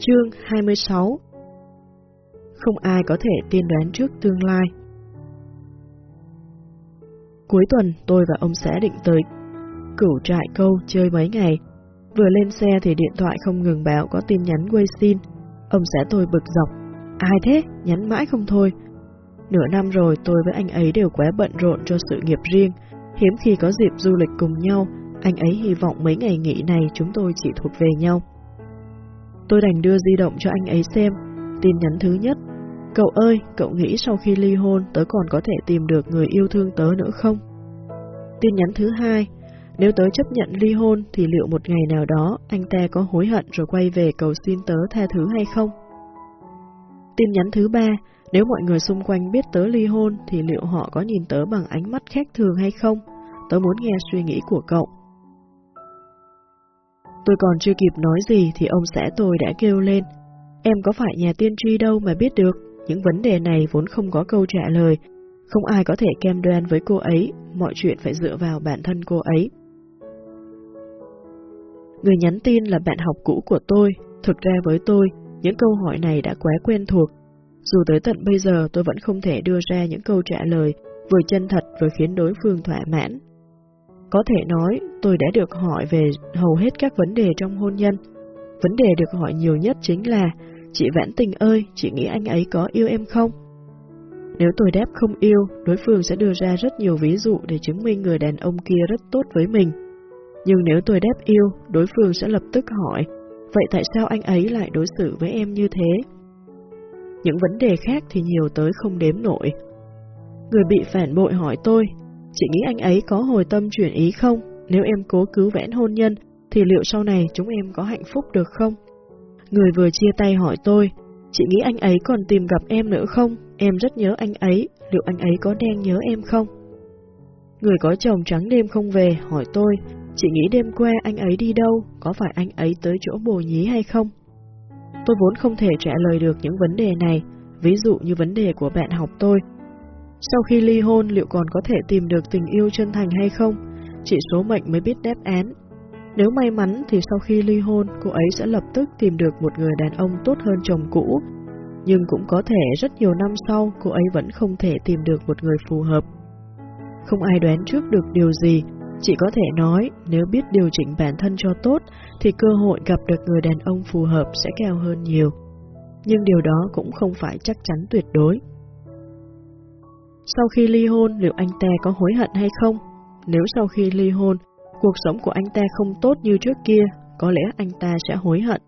Chương 26 Không ai có thể tiên đoán trước tương lai Cuối tuần tôi và ông xã định tới cửu trại câu chơi mấy ngày. Vừa lên xe thì điện thoại không ngừng báo có tin nhắn quay xin. Ông xã tôi bực dọc. Ai thế? Nhắn mãi không thôi. Nửa năm rồi tôi với anh ấy đều quá bận rộn cho sự nghiệp riêng. Hiếm khi có dịp du lịch cùng nhau, anh ấy hy vọng mấy ngày nghỉ này chúng tôi chỉ thuộc về nhau. Tôi đành đưa di động cho anh ấy xem. Tin nhắn thứ nhất. Cậu ơi, cậu nghĩ sau khi ly hôn tớ còn có thể tìm được người yêu thương tớ nữa không? Tin nhắn thứ hai. Nếu tớ chấp nhận ly hôn thì liệu một ngày nào đó anh ta có hối hận rồi quay về cầu xin tớ tha thứ hay không? Tin nhắn thứ ba. Nếu mọi người xung quanh biết tớ ly hôn thì liệu họ có nhìn tớ bằng ánh mắt khác thường hay không? Tớ muốn nghe suy nghĩ của cậu. Tôi còn chưa kịp nói gì thì ông xã tôi đã kêu lên. Em có phải nhà tiên tri đâu mà biết được, những vấn đề này vốn không có câu trả lời. Không ai có thể kem đoan với cô ấy, mọi chuyện phải dựa vào bản thân cô ấy. Người nhắn tin là bạn học cũ của tôi, thực ra với tôi, những câu hỏi này đã quá quen thuộc. Dù tới tận bây giờ tôi vẫn không thể đưa ra những câu trả lời vừa chân thật vừa khiến đối phương thỏa mãn. Có thể nói, tôi đã được hỏi về hầu hết các vấn đề trong hôn nhân. Vấn đề được hỏi nhiều nhất chính là, chị Vãn Tình ơi, chị nghĩ anh ấy có yêu em không? Nếu tôi đáp không yêu, đối phương sẽ đưa ra rất nhiều ví dụ để chứng minh người đàn ông kia rất tốt với mình. Nhưng nếu tôi đáp yêu, đối phương sẽ lập tức hỏi, vậy tại sao anh ấy lại đối xử với em như thế? Những vấn đề khác thì nhiều tới không đếm nổi. Người bị phản bội hỏi tôi, chị nghĩ anh ấy có hồi tâm chuyển ý không? Nếu em cố cứu vẽn hôn nhân, thì liệu sau này chúng em có hạnh phúc được không? Người vừa chia tay hỏi tôi, chị nghĩ anh ấy còn tìm gặp em nữa không? Em rất nhớ anh ấy, liệu anh ấy có đang nhớ em không? Người có chồng trắng đêm không về hỏi tôi, chị nghĩ đêm qua anh ấy đi đâu, có phải anh ấy tới chỗ bồ nhí hay không? Tôi vốn không thể trả lời được những vấn đề này, ví dụ như vấn đề của bạn học tôi. Sau khi ly hôn liệu còn có thể tìm được tình yêu chân thành hay không? Chỉ số mệnh mới biết đáp án. Nếu may mắn thì sau khi ly hôn, cô ấy sẽ lập tức tìm được một người đàn ông tốt hơn chồng cũ. Nhưng cũng có thể rất nhiều năm sau cô ấy vẫn không thể tìm được một người phù hợp. Không ai đoán trước được điều gì, chỉ có thể nói nếu biết điều chỉnh bản thân cho tốt thì cơ hội gặp được người đàn ông phù hợp sẽ cao hơn nhiều. Nhưng điều đó cũng không phải chắc chắn tuyệt đối. Sau khi ly hôn liệu anh ta có hối hận hay không? Nếu sau khi ly hôn, cuộc sống của anh ta không tốt như trước kia, có lẽ anh ta sẽ hối hận.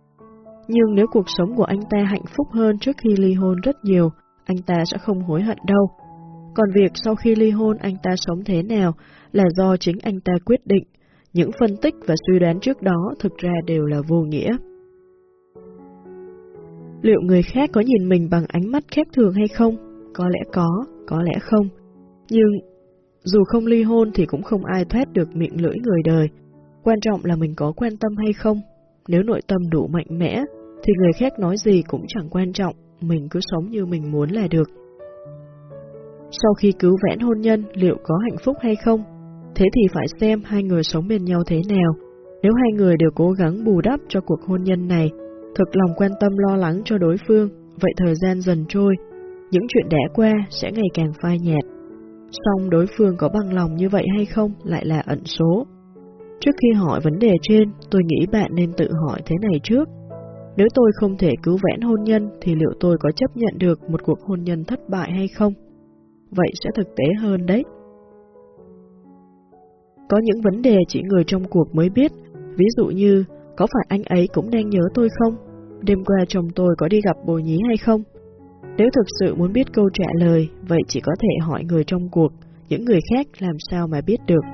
Nhưng nếu cuộc sống của anh ta hạnh phúc hơn trước khi ly hôn rất nhiều, anh ta sẽ không hối hận đâu. Còn việc sau khi ly hôn anh ta sống thế nào là do chính anh ta quyết định. Những phân tích và suy đoán trước đó thực ra đều là vô nghĩa. Liệu người khác có nhìn mình bằng ánh mắt khác thường hay không? Có lẽ có, có lẽ không. Nhưng dù không ly hôn thì cũng không ai thoát được miệng lưỡi người đời. Quan trọng là mình có quan tâm hay không. Nếu nội tâm đủ mạnh mẽ, thì người khác nói gì cũng chẳng quan trọng, mình cứ sống như mình muốn là được. Sau khi cứu vãn hôn nhân, liệu có hạnh phúc hay không? Thế thì phải xem hai người sống bên nhau thế nào. Nếu hai người đều cố gắng bù đắp cho cuộc hôn nhân này, thực lòng quan tâm lo lắng cho đối phương, vậy thời gian dần trôi, những chuyện đã qua sẽ ngày càng phai nhạt. Song đối phương có bằng lòng như vậy hay không lại là ẩn số. Trước khi hỏi vấn đề trên, tôi nghĩ bạn nên tự hỏi thế này trước. Nếu tôi không thể cứu vãn hôn nhân thì liệu tôi có chấp nhận được một cuộc hôn nhân thất bại hay không? Vậy sẽ thực tế hơn đấy. Có những vấn đề chỉ người trong cuộc mới biết, ví dụ như có phải anh ấy cũng đang nhớ tôi không? Đêm qua chồng tôi có đi gặp bồ nhí hay không? Nếu thực sự muốn biết câu trả lời, vậy chỉ có thể hỏi người trong cuộc, những người khác làm sao mà biết được.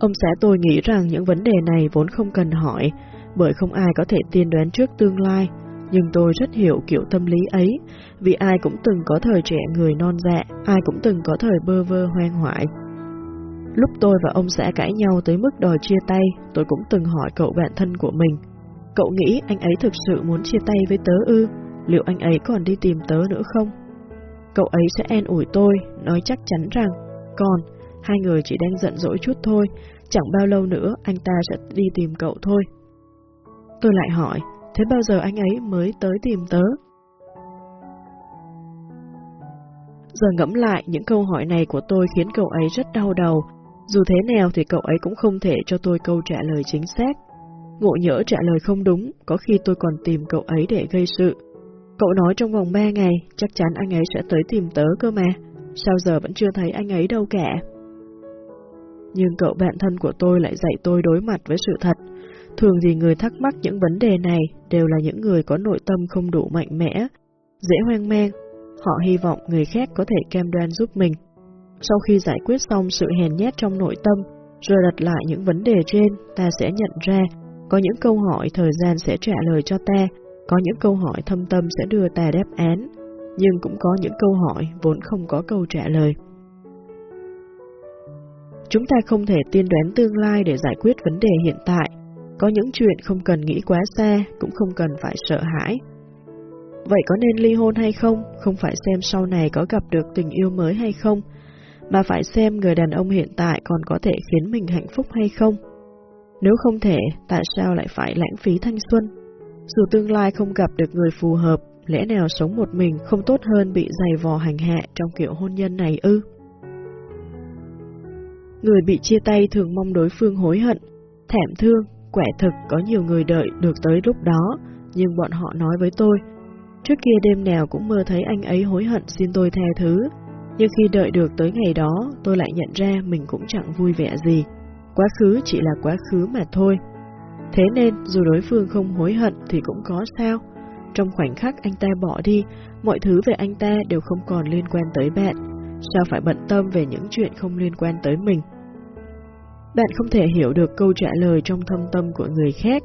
Ông xã tôi nghĩ rằng những vấn đề này vốn không cần hỏi, bởi không ai có thể tiên đoán trước tương lai, nhưng tôi rất hiểu kiểu tâm lý ấy, vì ai cũng từng có thời trẻ người non dạ, ai cũng từng có thời bơ vơ hoang hoại. Lúc tôi và ông xã cãi nhau tới mức đòi chia tay, tôi cũng từng hỏi cậu bạn thân của mình. Cậu nghĩ anh ấy thực sự muốn chia tay với tớ ư? Liệu anh ấy còn đi tìm tớ nữa không? Cậu ấy sẽ en ủi tôi, nói chắc chắn rằng, còn, hai người chỉ đang giận dỗi chút thôi, chẳng bao lâu nữa anh ta sẽ đi tìm cậu thôi. Tôi lại hỏi, thế bao giờ anh ấy mới tới tìm tớ? Giờ ngẫm lại, những câu hỏi này của tôi khiến cậu ấy rất đau đầu. Dù thế nào thì cậu ấy cũng không thể cho tôi câu trả lời chính xác. Ngộ nhỡ trả lời không đúng, có khi tôi còn tìm cậu ấy để gây sự. Cậu nói trong vòng 3 ngày, chắc chắn anh ấy sẽ tới tìm tớ cơ mà. Sao giờ vẫn chưa thấy anh ấy đâu cả? Nhưng cậu bạn thân của tôi lại dạy tôi đối mặt với sự thật. Thường thì người thắc mắc những vấn đề này đều là những người có nội tâm không đủ mạnh mẽ, dễ hoang mang. Họ hy vọng người khác có thể cam đoan giúp mình. Sau khi giải quyết xong sự hèn nhét trong nội tâm, rồi đặt lại những vấn đề trên, ta sẽ nhận ra có những câu hỏi thời gian sẽ trả lời cho ta, có những câu hỏi thâm tâm sẽ đưa ta đáp án, nhưng cũng có những câu hỏi vốn không có câu trả lời. Chúng ta không thể tiên đoán tương lai để giải quyết vấn đề hiện tại, có những chuyện không cần nghĩ quá xa, cũng không cần phải sợ hãi. Vậy có nên ly hôn hay không, không phải xem sau này có gặp được tình yêu mới hay không, mà phải xem người đàn ông hiện tại còn có thể khiến mình hạnh phúc hay không. Nếu không thể, tại sao lại phải lãng phí thanh xuân? Dù tương lai không gặp được người phù hợp, lẽ nào sống một mình không tốt hơn bị dày vò hành hạ trong kiểu hôn nhân này ư? Người bị chia tay thường mong đối phương hối hận, thảm thương, quẻ thực có nhiều người đợi được tới lúc đó, nhưng bọn họ nói với tôi, trước kia đêm nào cũng mơ thấy anh ấy hối hận xin tôi tha thứ, nhưng khi đợi được tới ngày đó, tôi lại nhận ra mình cũng chẳng vui vẻ gì. Quá khứ chỉ là quá khứ mà thôi. Thế nên, dù đối phương không hối hận thì cũng có sao. Trong khoảnh khắc anh ta bỏ đi, mọi thứ về anh ta đều không còn liên quan tới bạn. Sao phải bận tâm về những chuyện không liên quan tới mình? Bạn không thể hiểu được câu trả lời trong thâm tâm của người khác.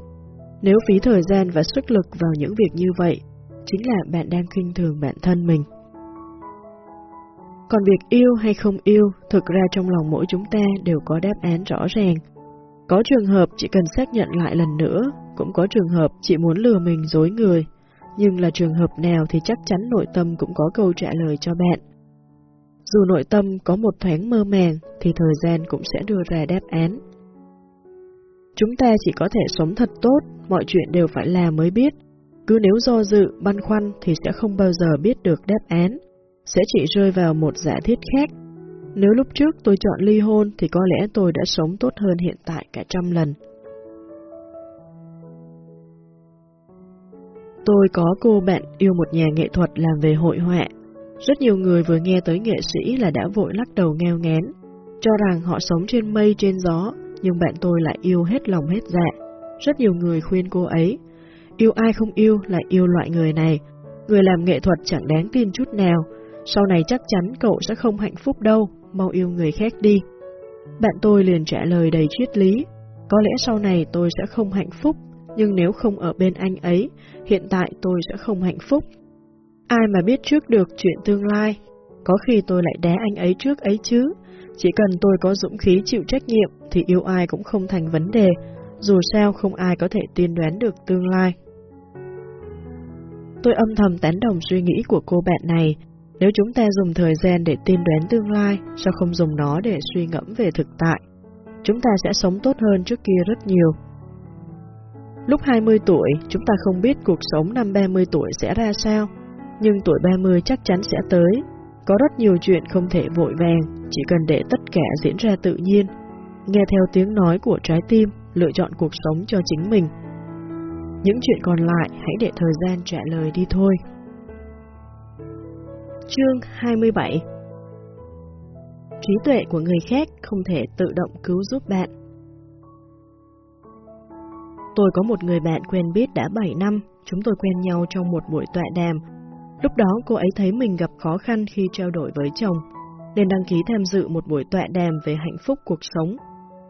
Nếu phí thời gian và sức lực vào những việc như vậy, chính là bạn đang khinh thường bản thân mình. Còn việc yêu hay không yêu, thực ra trong lòng mỗi chúng ta đều có đáp án rõ ràng. Có trường hợp chỉ cần xác nhận lại lần nữa, cũng có trường hợp chỉ muốn lừa mình dối người. Nhưng là trường hợp nào thì chắc chắn nội tâm cũng có câu trả lời cho bạn. Dù nội tâm có một thoáng mơ màng, thì thời gian cũng sẽ đưa ra đáp án. Chúng ta chỉ có thể sống thật tốt, mọi chuyện đều phải làm mới biết. Cứ nếu do dự, băn khoăn thì sẽ không bao giờ biết được đáp án sẽ chỉ rơi vào một giả thiết khác. Nếu lúc trước tôi chọn ly hôn thì có lẽ tôi đã sống tốt hơn hiện tại cả trăm lần. Tôi có cô bạn yêu một nhà nghệ thuật làm về hội họa. Rất nhiều người vừa nghe tới nghệ sĩ là đã vội lắc đầu ngheo ngén, cho rằng họ sống trên mây trên gió, nhưng bạn tôi lại yêu hết lòng hết dạ. Rất nhiều người khuyên cô ấy, yêu ai không yêu là yêu loại người này, người làm nghệ thuật chẳng đáng tin chút nào, sau này chắc chắn cậu sẽ không hạnh phúc đâu, mau yêu người khác đi. Bạn tôi liền trả lời đầy triết lý, có lẽ sau này tôi sẽ không hạnh phúc, nhưng nếu không ở bên anh ấy, hiện tại tôi sẽ không hạnh phúc. Ai mà biết trước được chuyện tương lai, có khi tôi lại đá anh ấy trước ấy chứ. Chỉ cần tôi có dũng khí chịu trách nhiệm thì yêu ai cũng không thành vấn đề, dù sao không ai có thể tiên đoán được tương lai. Tôi âm thầm tán đồng suy nghĩ của cô bạn này, nếu chúng ta dùng thời gian để tiên đoán tương lai, sao không dùng nó để suy ngẫm về thực tại? Chúng ta sẽ sống tốt hơn trước kia rất nhiều. Lúc 20 tuổi, chúng ta không biết cuộc sống năm 30 tuổi sẽ ra sao, nhưng tuổi 30 chắc chắn sẽ tới. Có rất nhiều chuyện không thể vội vàng, chỉ cần để tất cả diễn ra tự nhiên. Nghe theo tiếng nói của trái tim, lựa chọn cuộc sống cho chính mình. Những chuyện còn lại hãy để thời gian trả lời đi thôi. Chương 27 Trí tuệ của người khác không thể tự động cứu giúp bạn. Tôi có một người bạn quen biết đã 7 năm, chúng tôi quen nhau trong một buổi tọa đàm. Lúc đó cô ấy thấy mình gặp khó khăn khi trao đổi với chồng, nên đăng ký tham dự một buổi tọa đàm về hạnh phúc cuộc sống.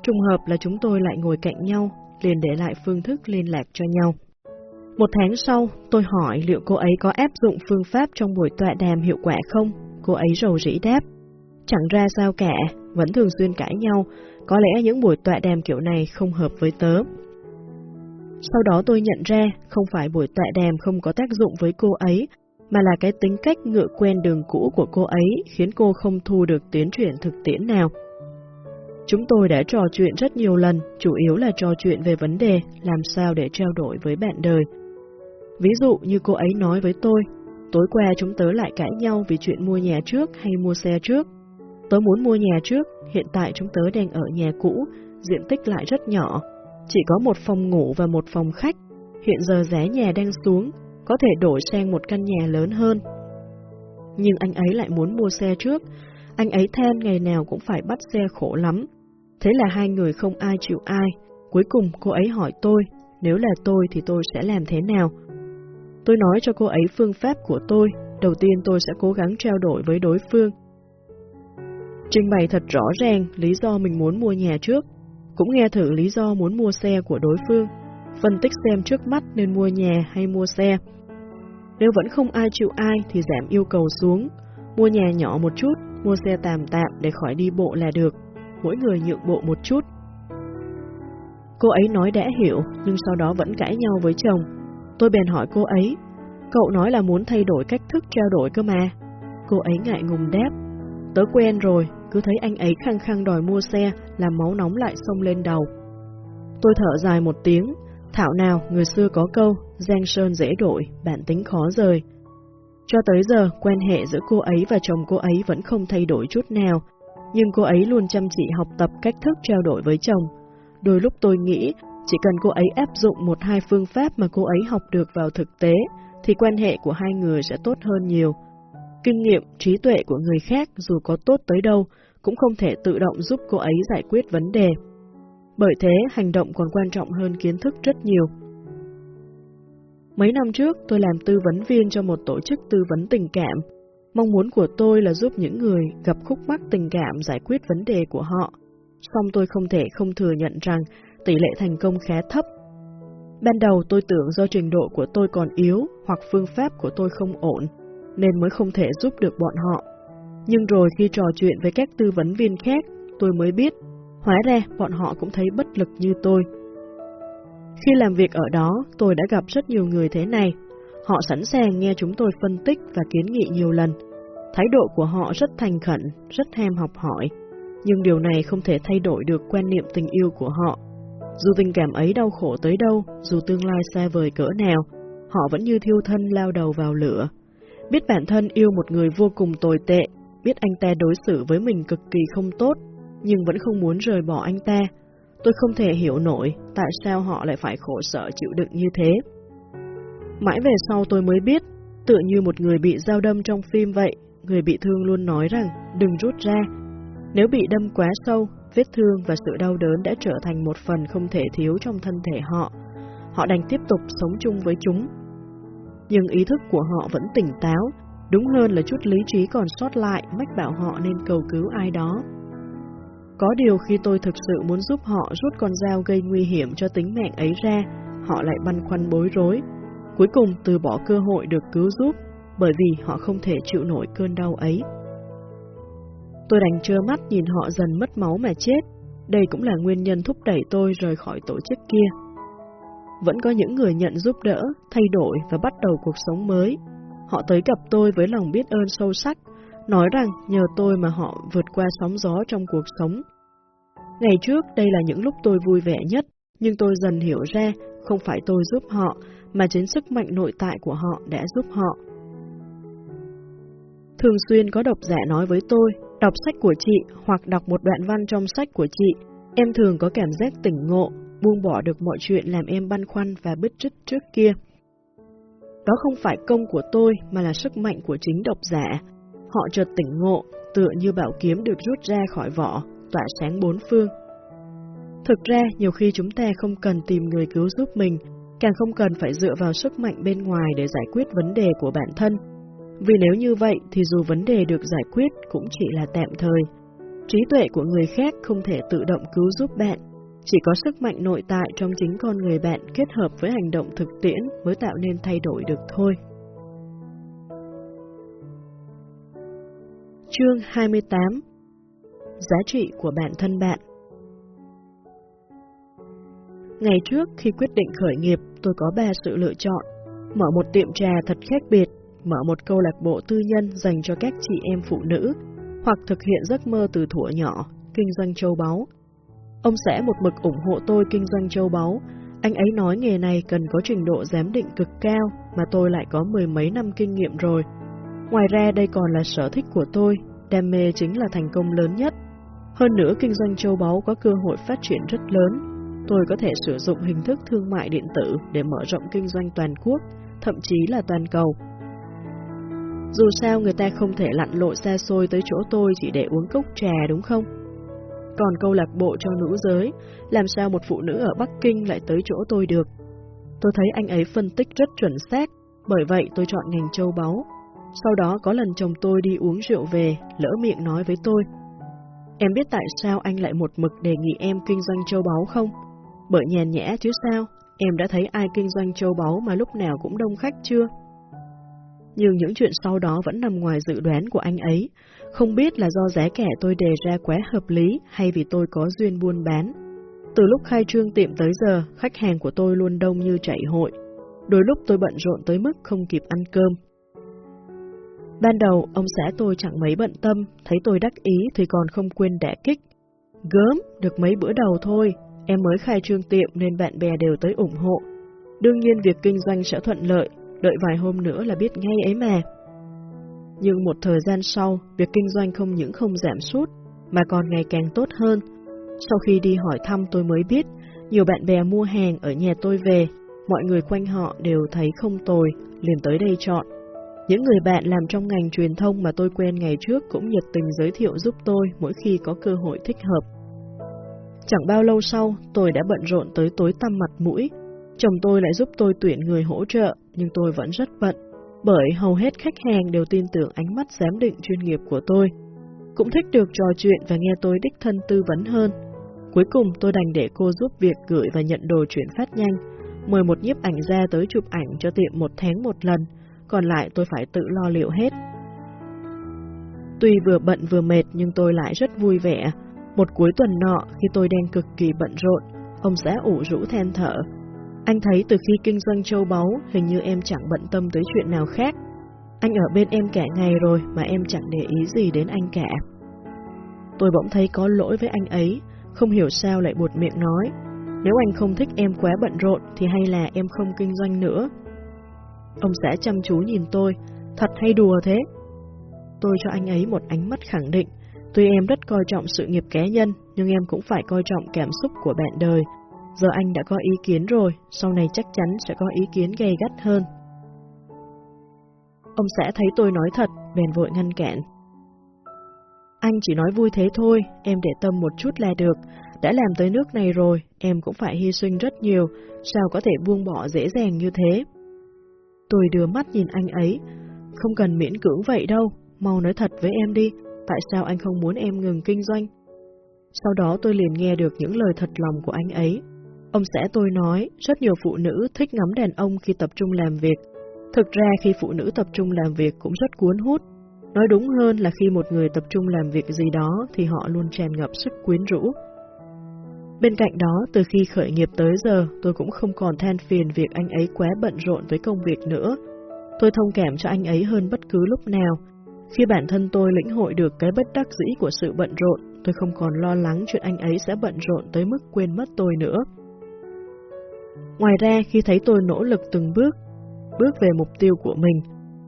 Trùng hợp là chúng tôi lại ngồi cạnh nhau, liền để lại phương thức liên lạc cho nhau. Một tháng sau, tôi hỏi liệu cô ấy có áp dụng phương pháp trong buổi tọa đàm hiệu quả không? Cô ấy rầu rĩ đáp. Chẳng ra sao cả, vẫn thường xuyên cãi nhau, có lẽ những buổi tọa đàm kiểu này không hợp với tớ. Sau đó tôi nhận ra không phải buổi tọa đàm không có tác dụng với cô ấy, mà là cái tính cách ngựa quen đường cũ của cô ấy khiến cô không thu được tiến triển thực tiễn nào. Chúng tôi đã trò chuyện rất nhiều lần, chủ yếu là trò chuyện về vấn đề làm sao để trao đổi với bạn đời. Ví dụ như cô ấy nói với tôi, tối qua chúng tớ lại cãi nhau vì chuyện mua nhà trước hay mua xe trước. Tớ muốn mua nhà trước, hiện tại chúng tớ đang ở nhà cũ, diện tích lại rất nhỏ, chỉ có một phòng ngủ và một phòng khách. Hiện giờ giá nhà đang xuống, có thể đổi sang một căn nhà lớn hơn. Nhưng anh ấy lại muốn mua xe trước, anh ấy than ngày nào cũng phải bắt xe khổ lắm. Thế là hai người không ai chịu ai. Cuối cùng cô ấy hỏi tôi, nếu là tôi thì tôi sẽ làm thế nào? Tôi nói cho cô ấy phương pháp của tôi, đầu tiên tôi sẽ cố gắng trao đổi với đối phương. Trình bày thật rõ ràng lý do mình muốn mua nhà trước, cũng nghe thử lý do muốn mua xe của đối phương, phân tích xem trước mắt nên mua nhà hay mua xe. Nếu vẫn không ai chịu ai thì giảm yêu cầu xuống, mua nhà nhỏ một chút, mua xe tạm tạm để khỏi đi bộ là được, mỗi người nhượng bộ một chút. Cô ấy nói đã hiểu, nhưng sau đó vẫn cãi nhau với chồng. Tôi bèn hỏi cô ấy, cậu nói là muốn thay đổi cách thức trao đổi cơ mà. Cô ấy ngại ngùng đáp, tớ quen rồi, cứ thấy anh ấy khăng khăng đòi mua xe, làm máu nóng lại xông lên đầu. Tôi thở dài một tiếng, thảo nào người xưa có câu, giang sơn dễ đổi, bản tính khó rời. Cho tới giờ, quan hệ giữa cô ấy và chồng cô ấy vẫn không thay đổi chút nào, nhưng cô ấy luôn chăm chỉ học tập cách thức trao đổi với chồng. Đôi lúc tôi nghĩ, chỉ cần cô ấy áp dụng một hai phương pháp mà cô ấy học được vào thực tế, thì quan hệ của hai người sẽ tốt hơn nhiều. Kinh nghiệm, trí tuệ của người khác dù có tốt tới đâu, cũng không thể tự động giúp cô ấy giải quyết vấn đề. Bởi thế, hành động còn quan trọng hơn kiến thức rất nhiều. Mấy năm trước, tôi làm tư vấn viên cho một tổ chức tư vấn tình cảm. Mong muốn của tôi là giúp những người gặp khúc mắc tình cảm giải quyết vấn đề của họ. Song tôi không thể không thừa nhận rằng tỷ lệ thành công khá thấp. Ban đầu tôi tưởng do trình độ của tôi còn yếu hoặc phương pháp của tôi không ổn, nên mới không thể giúp được bọn họ. Nhưng rồi khi trò chuyện với các tư vấn viên khác, tôi mới biết, hóa ra bọn họ cũng thấy bất lực như tôi. Khi làm việc ở đó, tôi đã gặp rất nhiều người thế này. Họ sẵn sàng nghe chúng tôi phân tích và kiến nghị nhiều lần. Thái độ của họ rất thành khẩn, rất ham học hỏi. Nhưng điều này không thể thay đổi được quan niệm tình yêu của họ. Dù tình cảm ấy đau khổ tới đâu, dù tương lai xa vời cỡ nào, họ vẫn như thiêu thân lao đầu vào lửa. Biết bản thân yêu một người vô cùng tồi tệ, biết anh ta đối xử với mình cực kỳ không tốt, nhưng vẫn không muốn rời bỏ anh ta, Tôi không thể hiểu nổi tại sao họ lại phải khổ sở chịu đựng như thế. Mãi về sau tôi mới biết, tựa như một người bị dao đâm trong phim vậy, người bị thương luôn nói rằng đừng rút ra. Nếu bị đâm quá sâu, vết thương và sự đau đớn đã trở thành một phần không thể thiếu trong thân thể họ. Họ đành tiếp tục sống chung với chúng. Nhưng ý thức của họ vẫn tỉnh táo, đúng hơn là chút lý trí còn sót lại mách bảo họ nên cầu cứu ai đó. Có điều khi tôi thực sự muốn giúp họ rút con dao gây nguy hiểm cho tính mạng ấy ra, họ lại băn khoăn bối rối. Cuối cùng từ bỏ cơ hội được cứu giúp, bởi vì họ không thể chịu nổi cơn đau ấy. Tôi đành trơ mắt nhìn họ dần mất máu mà chết, đây cũng là nguyên nhân thúc đẩy tôi rời khỏi tổ chức kia. Vẫn có những người nhận giúp đỡ, thay đổi và bắt đầu cuộc sống mới. Họ tới gặp tôi với lòng biết ơn sâu sắc, nói rằng nhờ tôi mà họ vượt qua sóng gió trong cuộc sống. Ngày trước đây là những lúc tôi vui vẻ nhất, nhưng tôi dần hiểu ra không phải tôi giúp họ, mà chính sức mạnh nội tại của họ đã giúp họ. Thường xuyên có độc giả nói với tôi, đọc sách của chị hoặc đọc một đoạn văn trong sách của chị, em thường có cảm giác tỉnh ngộ, buông bỏ được mọi chuyện làm em băn khoăn và bứt rứt trước kia. Đó không phải công của tôi mà là sức mạnh của chính độc giả, Họ chợt tỉnh ngộ, tựa như bảo kiếm được rút ra khỏi vỏ, tỏa sáng bốn phương. Thực ra, nhiều khi chúng ta không cần tìm người cứu giúp mình, càng không cần phải dựa vào sức mạnh bên ngoài để giải quyết vấn đề của bản thân. Vì nếu như vậy thì dù vấn đề được giải quyết cũng chỉ là tạm thời. Trí tuệ của người khác không thể tự động cứu giúp bạn, chỉ có sức mạnh nội tại trong chính con người bạn kết hợp với hành động thực tiễn mới tạo nên thay đổi được thôi. Chương 28 Giá trị của bản thân bạn Ngày trước khi quyết định khởi nghiệp, tôi có ba sự lựa chọn. Mở một tiệm trà thật khác biệt, mở một câu lạc bộ tư nhân dành cho các chị em phụ nữ, hoặc thực hiện giấc mơ từ thuở nhỏ, kinh doanh châu báu. Ông sẽ một mực ủng hộ tôi kinh doanh châu báu. Anh ấy nói nghề này cần có trình độ giám định cực cao, mà tôi lại có mười mấy năm kinh nghiệm rồi. Ngoài ra đây còn là sở thích của tôi, đam mê chính là thành công lớn nhất. Hơn nữa kinh doanh châu báu có cơ hội phát triển rất lớn. Tôi có thể sử dụng hình thức thương mại điện tử để mở rộng kinh doanh toàn quốc, thậm chí là toàn cầu. Dù sao người ta không thể lặn lội xa xôi tới chỗ tôi chỉ để uống cốc trà đúng không? Còn câu lạc bộ cho nữ giới, làm sao một phụ nữ ở Bắc Kinh lại tới chỗ tôi được? Tôi thấy anh ấy phân tích rất chuẩn xác, bởi vậy tôi chọn ngành châu báu. Sau đó có lần chồng tôi đi uống rượu về, lỡ miệng nói với tôi. Em biết tại sao anh lại một mực đề nghị em kinh doanh châu báu không? Bởi nhàn nhã chứ sao, em đã thấy ai kinh doanh châu báu mà lúc nào cũng đông khách chưa? Nhưng những chuyện sau đó vẫn nằm ngoài dự đoán của anh ấy, không biết là do giá kẻ tôi đề ra quá hợp lý hay vì tôi có duyên buôn bán. Từ lúc khai trương tiệm tới giờ, khách hàng của tôi luôn đông như chạy hội. Đôi lúc tôi bận rộn tới mức không kịp ăn cơm. Ban đầu, ông xã tôi chẳng mấy bận tâm, thấy tôi đắc ý thì còn không quên đả kích. Gớm, được mấy bữa đầu thôi, em mới khai trương tiệm nên bạn bè đều tới ủng hộ. Đương nhiên việc kinh doanh sẽ thuận lợi, đợi vài hôm nữa là biết ngay ấy mà. Nhưng một thời gian sau, việc kinh doanh không những không giảm sút, mà còn ngày càng tốt hơn. Sau khi đi hỏi thăm tôi mới biết, nhiều bạn bè mua hàng ở nhà tôi về, mọi người quanh họ đều thấy không tồi, liền tới đây chọn. Những người bạn làm trong ngành truyền thông mà tôi quen ngày trước cũng nhiệt tình giới thiệu giúp tôi mỗi khi có cơ hội thích hợp. Chẳng bao lâu sau, tôi đã bận rộn tới tối tăm mặt mũi. Chồng tôi lại giúp tôi tuyển người hỗ trợ, nhưng tôi vẫn rất bận, bởi hầu hết khách hàng đều tin tưởng ánh mắt giám định chuyên nghiệp của tôi. Cũng thích được trò chuyện và nghe tôi đích thân tư vấn hơn. Cuối cùng tôi đành để cô giúp việc gửi và nhận đồ chuyển phát nhanh, mời một nhiếp ảnh ra tới chụp ảnh cho tiệm một tháng một lần, còn lại tôi phải tự lo liệu hết. Tuy vừa bận vừa mệt nhưng tôi lại rất vui vẻ. Một cuối tuần nọ, khi tôi đang cực kỳ bận rộn, ông xã ủ rũ then thở. Anh thấy từ khi kinh doanh châu báu, hình như em chẳng bận tâm tới chuyện nào khác. Anh ở bên em cả ngày rồi mà em chẳng để ý gì đến anh cả. Tôi bỗng thấy có lỗi với anh ấy, không hiểu sao lại buột miệng nói. Nếu anh không thích em quá bận rộn thì hay là em không kinh doanh nữa. Ông xã chăm chú nhìn tôi, thật hay đùa thế? Tôi cho anh ấy một ánh mắt khẳng định, tuy em rất coi trọng sự nghiệp cá nhân, nhưng em cũng phải coi trọng cảm xúc của bạn đời. Giờ anh đã có ý kiến rồi, sau này chắc chắn sẽ có ý kiến gay gắt hơn. Ông xã thấy tôi nói thật, bèn vội ngăn cản. Anh chỉ nói vui thế thôi, em để tâm một chút là được. Đã làm tới nước này rồi, em cũng phải hy sinh rất nhiều, sao có thể buông bỏ dễ dàng như thế. Tôi đưa mắt nhìn anh ấy. Không cần miễn cưỡng vậy đâu, mau nói thật với em đi, tại sao anh không muốn em ngừng kinh doanh? Sau đó tôi liền nghe được những lời thật lòng của anh ấy. Ông xã tôi nói, rất nhiều phụ nữ thích ngắm đàn ông khi tập trung làm việc. Thực ra khi phụ nữ tập trung làm việc cũng rất cuốn hút. Nói đúng hơn là khi một người tập trung làm việc gì đó thì họ luôn tràn ngập sức quyến rũ. Bên cạnh đó, từ khi khởi nghiệp tới giờ, tôi cũng không còn than phiền việc anh ấy quá bận rộn với công việc nữa. Tôi thông cảm cho anh ấy hơn bất cứ lúc nào. Khi bản thân tôi lĩnh hội được cái bất đắc dĩ của sự bận rộn, tôi không còn lo lắng chuyện anh ấy sẽ bận rộn tới mức quên mất tôi nữa. Ngoài ra, khi thấy tôi nỗ lực từng bước, bước về mục tiêu của mình,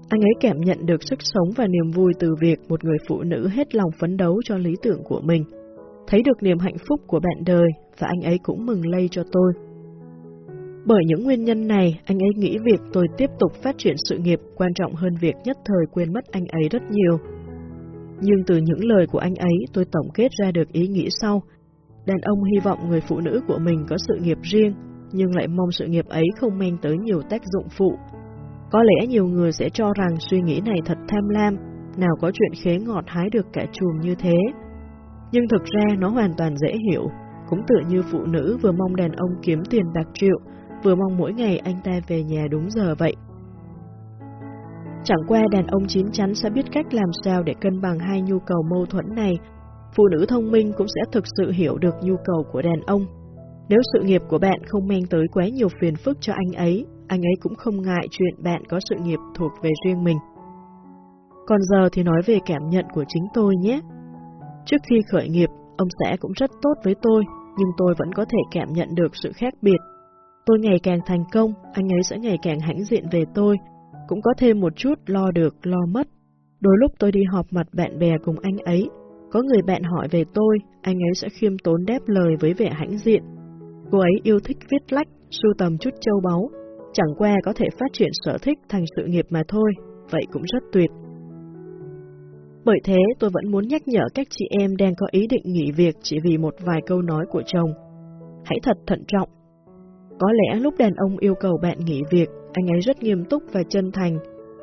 anh ấy cảm nhận được sức sống và niềm vui từ việc một người phụ nữ hết lòng phấn đấu cho lý tưởng của mình thấy được niềm hạnh phúc của bạn đời và anh ấy cũng mừng lây cho tôi. Bởi những nguyên nhân này, anh ấy nghĩ việc tôi tiếp tục phát triển sự nghiệp quan trọng hơn việc nhất thời quên mất anh ấy rất nhiều. Nhưng từ những lời của anh ấy, tôi tổng kết ra được ý nghĩ sau. Đàn ông hy vọng người phụ nữ của mình có sự nghiệp riêng, nhưng lại mong sự nghiệp ấy không mang tới nhiều tác dụng phụ. Có lẽ nhiều người sẽ cho rằng suy nghĩ này thật tham lam, nào có chuyện khế ngọt hái được cả chùm như thế. Nhưng thực ra nó hoàn toàn dễ hiểu, cũng tựa như phụ nữ vừa mong đàn ông kiếm tiền bạc triệu, vừa mong mỗi ngày anh ta về nhà đúng giờ vậy. Chẳng qua đàn ông chín chắn sẽ biết cách làm sao để cân bằng hai nhu cầu mâu thuẫn này, phụ nữ thông minh cũng sẽ thực sự hiểu được nhu cầu của đàn ông. Nếu sự nghiệp của bạn không mang tới quá nhiều phiền phức cho anh ấy, anh ấy cũng không ngại chuyện bạn có sự nghiệp thuộc về riêng mình. Còn giờ thì nói về cảm nhận của chính tôi nhé. Trước khi khởi nghiệp, ông xã cũng rất tốt với tôi, nhưng tôi vẫn có thể cảm nhận được sự khác biệt. Tôi ngày càng thành công, anh ấy sẽ ngày càng hãnh diện về tôi, cũng có thêm một chút lo được, lo mất. Đôi lúc tôi đi họp mặt bạn bè cùng anh ấy, có người bạn hỏi về tôi, anh ấy sẽ khiêm tốn đáp lời với vẻ hãnh diện. Cô ấy yêu thích viết lách, sưu tầm chút châu báu, chẳng qua có thể phát triển sở thích thành sự nghiệp mà thôi, vậy cũng rất tuyệt. Bởi thế tôi vẫn muốn nhắc nhở các chị em đang có ý định nghỉ việc chỉ vì một vài câu nói của chồng. Hãy thật thận trọng. Có lẽ lúc đàn ông yêu cầu bạn nghỉ việc, anh ấy rất nghiêm túc và chân thành,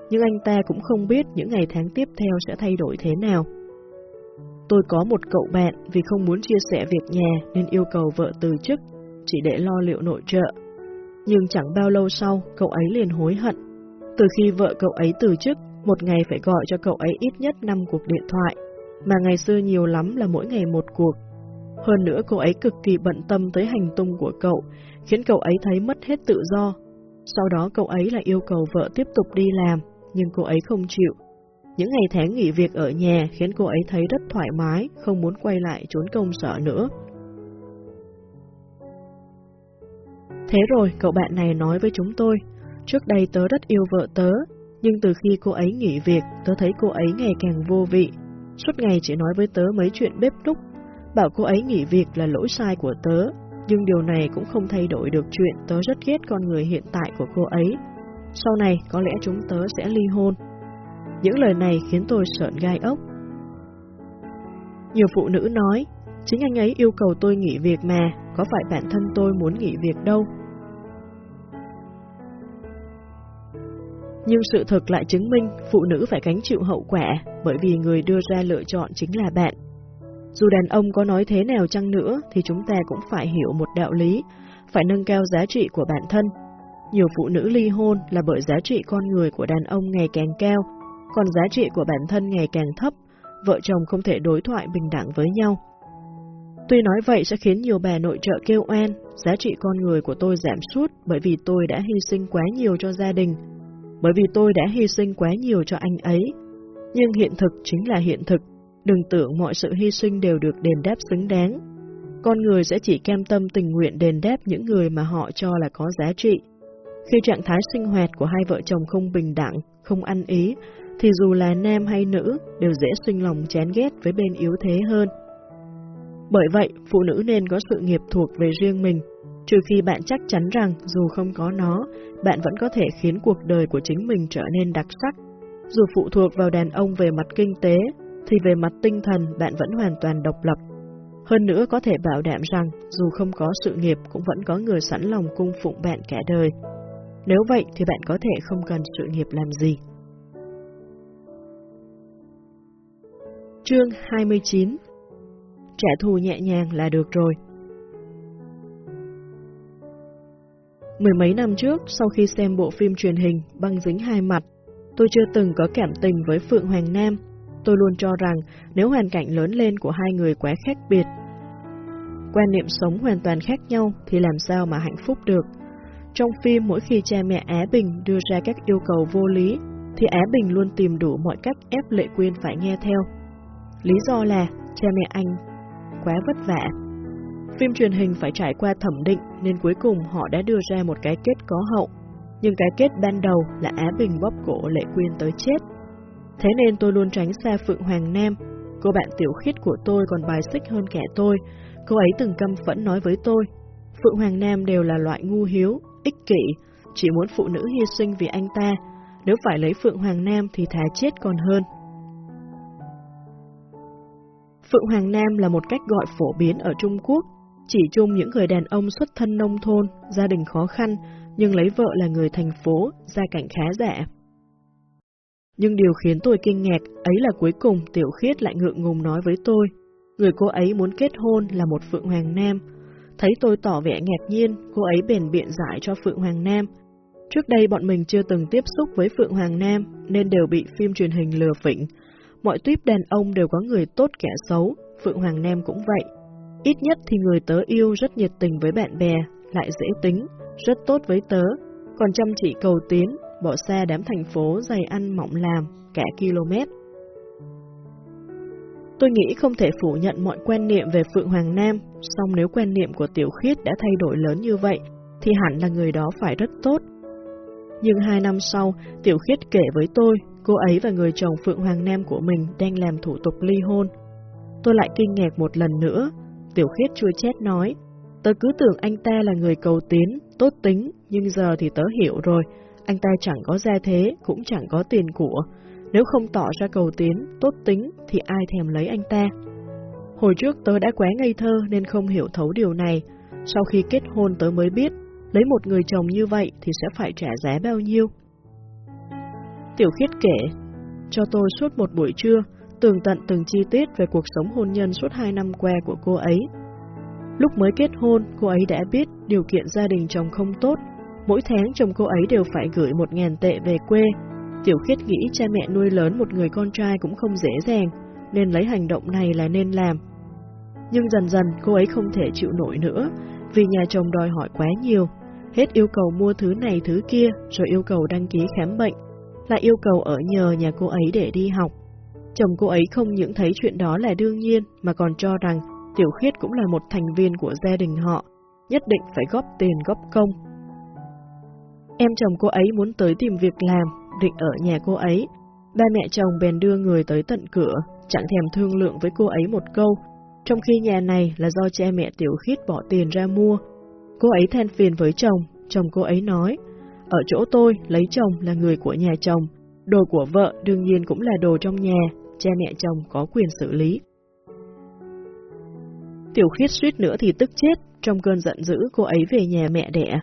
nhưng anh ta cũng không biết những ngày tháng tiếp theo sẽ thay đổi thế nào. Tôi có một cậu bạn vì không muốn chia sẻ việc nhà nên yêu cầu vợ từ chức, chỉ để lo liệu nội trợ. Nhưng chẳng bao lâu sau, cậu ấy liền hối hận. Từ khi vợ cậu ấy từ chức, một ngày phải gọi cho cậu ấy ít nhất 5 cuộc điện thoại, mà ngày xưa nhiều lắm là mỗi ngày một cuộc. Hơn nữa cô ấy cực kỳ bận tâm tới hành tung của cậu, khiến cậu ấy thấy mất hết tự do. Sau đó cậu ấy lại yêu cầu vợ tiếp tục đi làm, nhưng cô ấy không chịu. Những ngày tháng nghỉ việc ở nhà khiến cô ấy thấy rất thoải mái, không muốn quay lại trốn công sở nữa. Thế rồi cậu bạn này nói với chúng tôi, trước đây tớ rất yêu vợ tớ, nhưng từ khi cô ấy nghỉ việc, tớ thấy cô ấy ngày càng vô vị. Suốt ngày chỉ nói với tớ mấy chuyện bếp núc, bảo cô ấy nghỉ việc là lỗi sai của tớ, nhưng điều này cũng không thay đổi được chuyện tớ rất ghét con người hiện tại của cô ấy. Sau này có lẽ chúng tớ sẽ ly hôn. Những lời này khiến tôi sợn gai ốc. Nhiều phụ nữ nói, chính anh ấy yêu cầu tôi nghỉ việc mà, có phải bản thân tôi muốn nghỉ việc đâu. Nhưng sự thực lại chứng minh phụ nữ phải gánh chịu hậu quả bởi vì người đưa ra lựa chọn chính là bạn. Dù đàn ông có nói thế nào chăng nữa thì chúng ta cũng phải hiểu một đạo lý, phải nâng cao giá trị của bản thân. Nhiều phụ nữ ly hôn là bởi giá trị con người của đàn ông ngày càng cao, còn giá trị của bản thân ngày càng thấp, vợ chồng không thể đối thoại bình đẳng với nhau. Tuy nói vậy sẽ khiến nhiều bà nội trợ kêu oan, giá trị con người của tôi giảm sút bởi vì tôi đã hy sinh quá nhiều cho gia đình, bởi vì tôi đã hy sinh quá nhiều cho anh ấy. Nhưng hiện thực chính là hiện thực, đừng tưởng mọi sự hy sinh đều được đền đáp xứng đáng. Con người sẽ chỉ cam tâm tình nguyện đền đáp những người mà họ cho là có giá trị. Khi trạng thái sinh hoạt của hai vợ chồng không bình đẳng, không ăn ý, thì dù là nam hay nữ đều dễ sinh lòng chán ghét với bên yếu thế hơn. Bởi vậy, phụ nữ nên có sự nghiệp thuộc về riêng mình, trừ khi bạn chắc chắn rằng dù không có nó, bạn vẫn có thể khiến cuộc đời của chính mình trở nên đặc sắc. Dù phụ thuộc vào đàn ông về mặt kinh tế, thì về mặt tinh thần bạn vẫn hoàn toàn độc lập. Hơn nữa có thể bảo đảm rằng dù không có sự nghiệp cũng vẫn có người sẵn lòng cung phụng bạn cả đời. Nếu vậy thì bạn có thể không cần sự nghiệp làm gì. Chương 29 Trả thù nhẹ nhàng là được rồi. Mười mấy năm trước, sau khi xem bộ phim truyền hình Băng dính hai mặt, tôi chưa từng có cảm tình với Phượng Hoàng Nam. Tôi luôn cho rằng nếu hoàn cảnh lớn lên của hai người quá khác biệt, quan niệm sống hoàn toàn khác nhau thì làm sao mà hạnh phúc được. Trong phim, mỗi khi cha mẹ Á Bình đưa ra các yêu cầu vô lý, thì Á Bình luôn tìm đủ mọi cách ép Lệ Quyên phải nghe theo. Lý do là cha mẹ anh quá vất vả. Phim truyền hình phải trải qua thẩm định nên cuối cùng họ đã đưa ra một cái kết có hậu. Nhưng cái kết ban đầu là Á Bình bóp cổ Lệ Quyên tới chết. Thế nên tôi luôn tránh xa Phượng Hoàng Nam. Cô bạn tiểu khiết của tôi còn bài xích hơn kẻ tôi. Cô ấy từng căm phẫn nói với tôi. Phượng Hoàng Nam đều là loại ngu hiếu, ích kỷ, chỉ muốn phụ nữ hy sinh vì anh ta. Nếu phải lấy Phượng Hoàng Nam thì thà chết còn hơn. Phượng Hoàng Nam là một cách gọi phổ biến ở Trung Quốc, chỉ chung những người đàn ông xuất thân nông thôn, gia đình khó khăn, nhưng lấy vợ là người thành phố, gia cảnh khá giả. Nhưng điều khiến tôi kinh ngạc ấy là cuối cùng Tiểu Khiết lại ngượng ngùng nói với tôi, người cô ấy muốn kết hôn là một Phượng Hoàng Nam. Thấy tôi tỏ vẻ ngạc nhiên, cô ấy bền biện giải cho Phượng Hoàng Nam. Trước đây bọn mình chưa từng tiếp xúc với Phượng Hoàng Nam nên đều bị phim truyền hình lừa phỉnh, Mọi tuyếp đàn ông đều có người tốt kẻ xấu, Phượng Hoàng Nam cũng vậy. Ít nhất thì người tớ yêu rất nhiệt tình với bạn bè, lại dễ tính, rất tốt với tớ, còn chăm chỉ cầu tiến, bỏ xa đám thành phố dày ăn mỏng làm, cả km. Tôi nghĩ không thể phủ nhận mọi quan niệm về Phượng Hoàng Nam, song nếu quan niệm của Tiểu Khiết đã thay đổi lớn như vậy, thì hẳn là người đó phải rất tốt. Nhưng hai năm sau, Tiểu Khiết kể với tôi, cô ấy và người chồng Phượng Hoàng Nam của mình đang làm thủ tục ly hôn. Tôi lại kinh ngạc một lần nữa, Tiểu Khiết chua chét nói, tớ cứ tưởng anh ta là người cầu tiến, tốt tính, nhưng giờ thì tớ hiểu rồi, anh ta chẳng có gia thế, cũng chẳng có tiền của, nếu không tỏ ra cầu tiến, tốt tính thì ai thèm lấy anh ta. Hồi trước tớ đã quá ngây thơ nên không hiểu thấu điều này, sau khi kết hôn tớ mới biết, lấy một người chồng như vậy thì sẽ phải trả giá bao nhiêu. Tiểu khiết kể, cho tôi suốt một buổi trưa, tường tận từng chi tiết về cuộc sống hôn nhân suốt hai năm qua của cô ấy. Lúc mới kết hôn, cô ấy đã biết điều kiện gia đình chồng không tốt, mỗi tháng chồng cô ấy đều phải gửi một ngàn tệ về quê Tiểu khiết nghĩ cha mẹ nuôi lớn một người con trai cũng không dễ dàng, nên lấy hành động này là nên làm. Nhưng dần dần cô ấy không thể chịu nổi nữa, vì nhà chồng đòi hỏi quá nhiều, hết yêu cầu mua thứ này thứ kia, rồi yêu cầu đăng ký khám bệnh, lại yêu cầu ở nhờ nhà cô ấy để đi học. Chồng cô ấy không những thấy chuyện đó là đương nhiên, mà còn cho rằng Tiểu Khiết cũng là một thành viên của gia đình họ, nhất định phải góp tiền góp công. Em chồng cô ấy muốn tới tìm việc làm, định ở nhà cô ấy. Ba mẹ chồng bèn đưa người tới tận cửa, chẳng thèm thương lượng với cô ấy một câu, trong khi nhà này là do cha mẹ tiểu khiết bỏ tiền ra mua. Cô ấy than phiền với chồng, chồng cô ấy nói, ở chỗ tôi lấy chồng là người của nhà chồng, đồ của vợ đương nhiên cũng là đồ trong nhà, cha mẹ chồng có quyền xử lý. Tiểu khiết suýt nữa thì tức chết, trong cơn giận dữ cô ấy về nhà mẹ đẻ,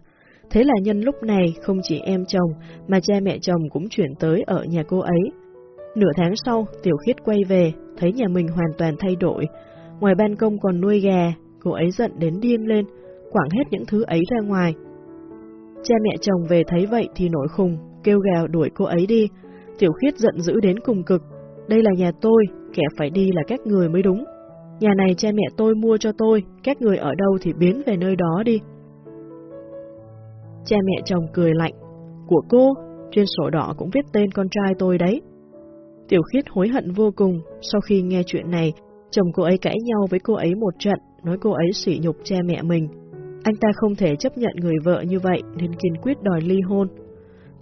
Thế là nhân lúc này không chỉ em chồng mà cha mẹ chồng cũng chuyển tới ở nhà cô ấy. Nửa tháng sau, Tiểu Khiết quay về, thấy nhà mình hoàn toàn thay đổi. Ngoài ban công còn nuôi gà, cô ấy giận đến điên lên, quảng hết những thứ ấy ra ngoài. Cha mẹ chồng về thấy vậy thì nổi khùng, kêu gào đuổi cô ấy đi. Tiểu Khiết giận dữ đến cùng cực. Đây là nhà tôi, kẻ phải đi là các người mới đúng. Nhà này cha mẹ tôi mua cho tôi, các người ở đâu thì biến về nơi đó đi. Cha mẹ chồng cười lạnh. Của cô, trên sổ đỏ cũng viết tên con trai tôi đấy. Tiểu khiết hối hận vô cùng, sau khi nghe chuyện này, chồng cô ấy cãi nhau với cô ấy một trận, nói cô ấy sỉ nhục cha mẹ mình. Anh ta không thể chấp nhận người vợ như vậy nên kiên quyết đòi ly hôn.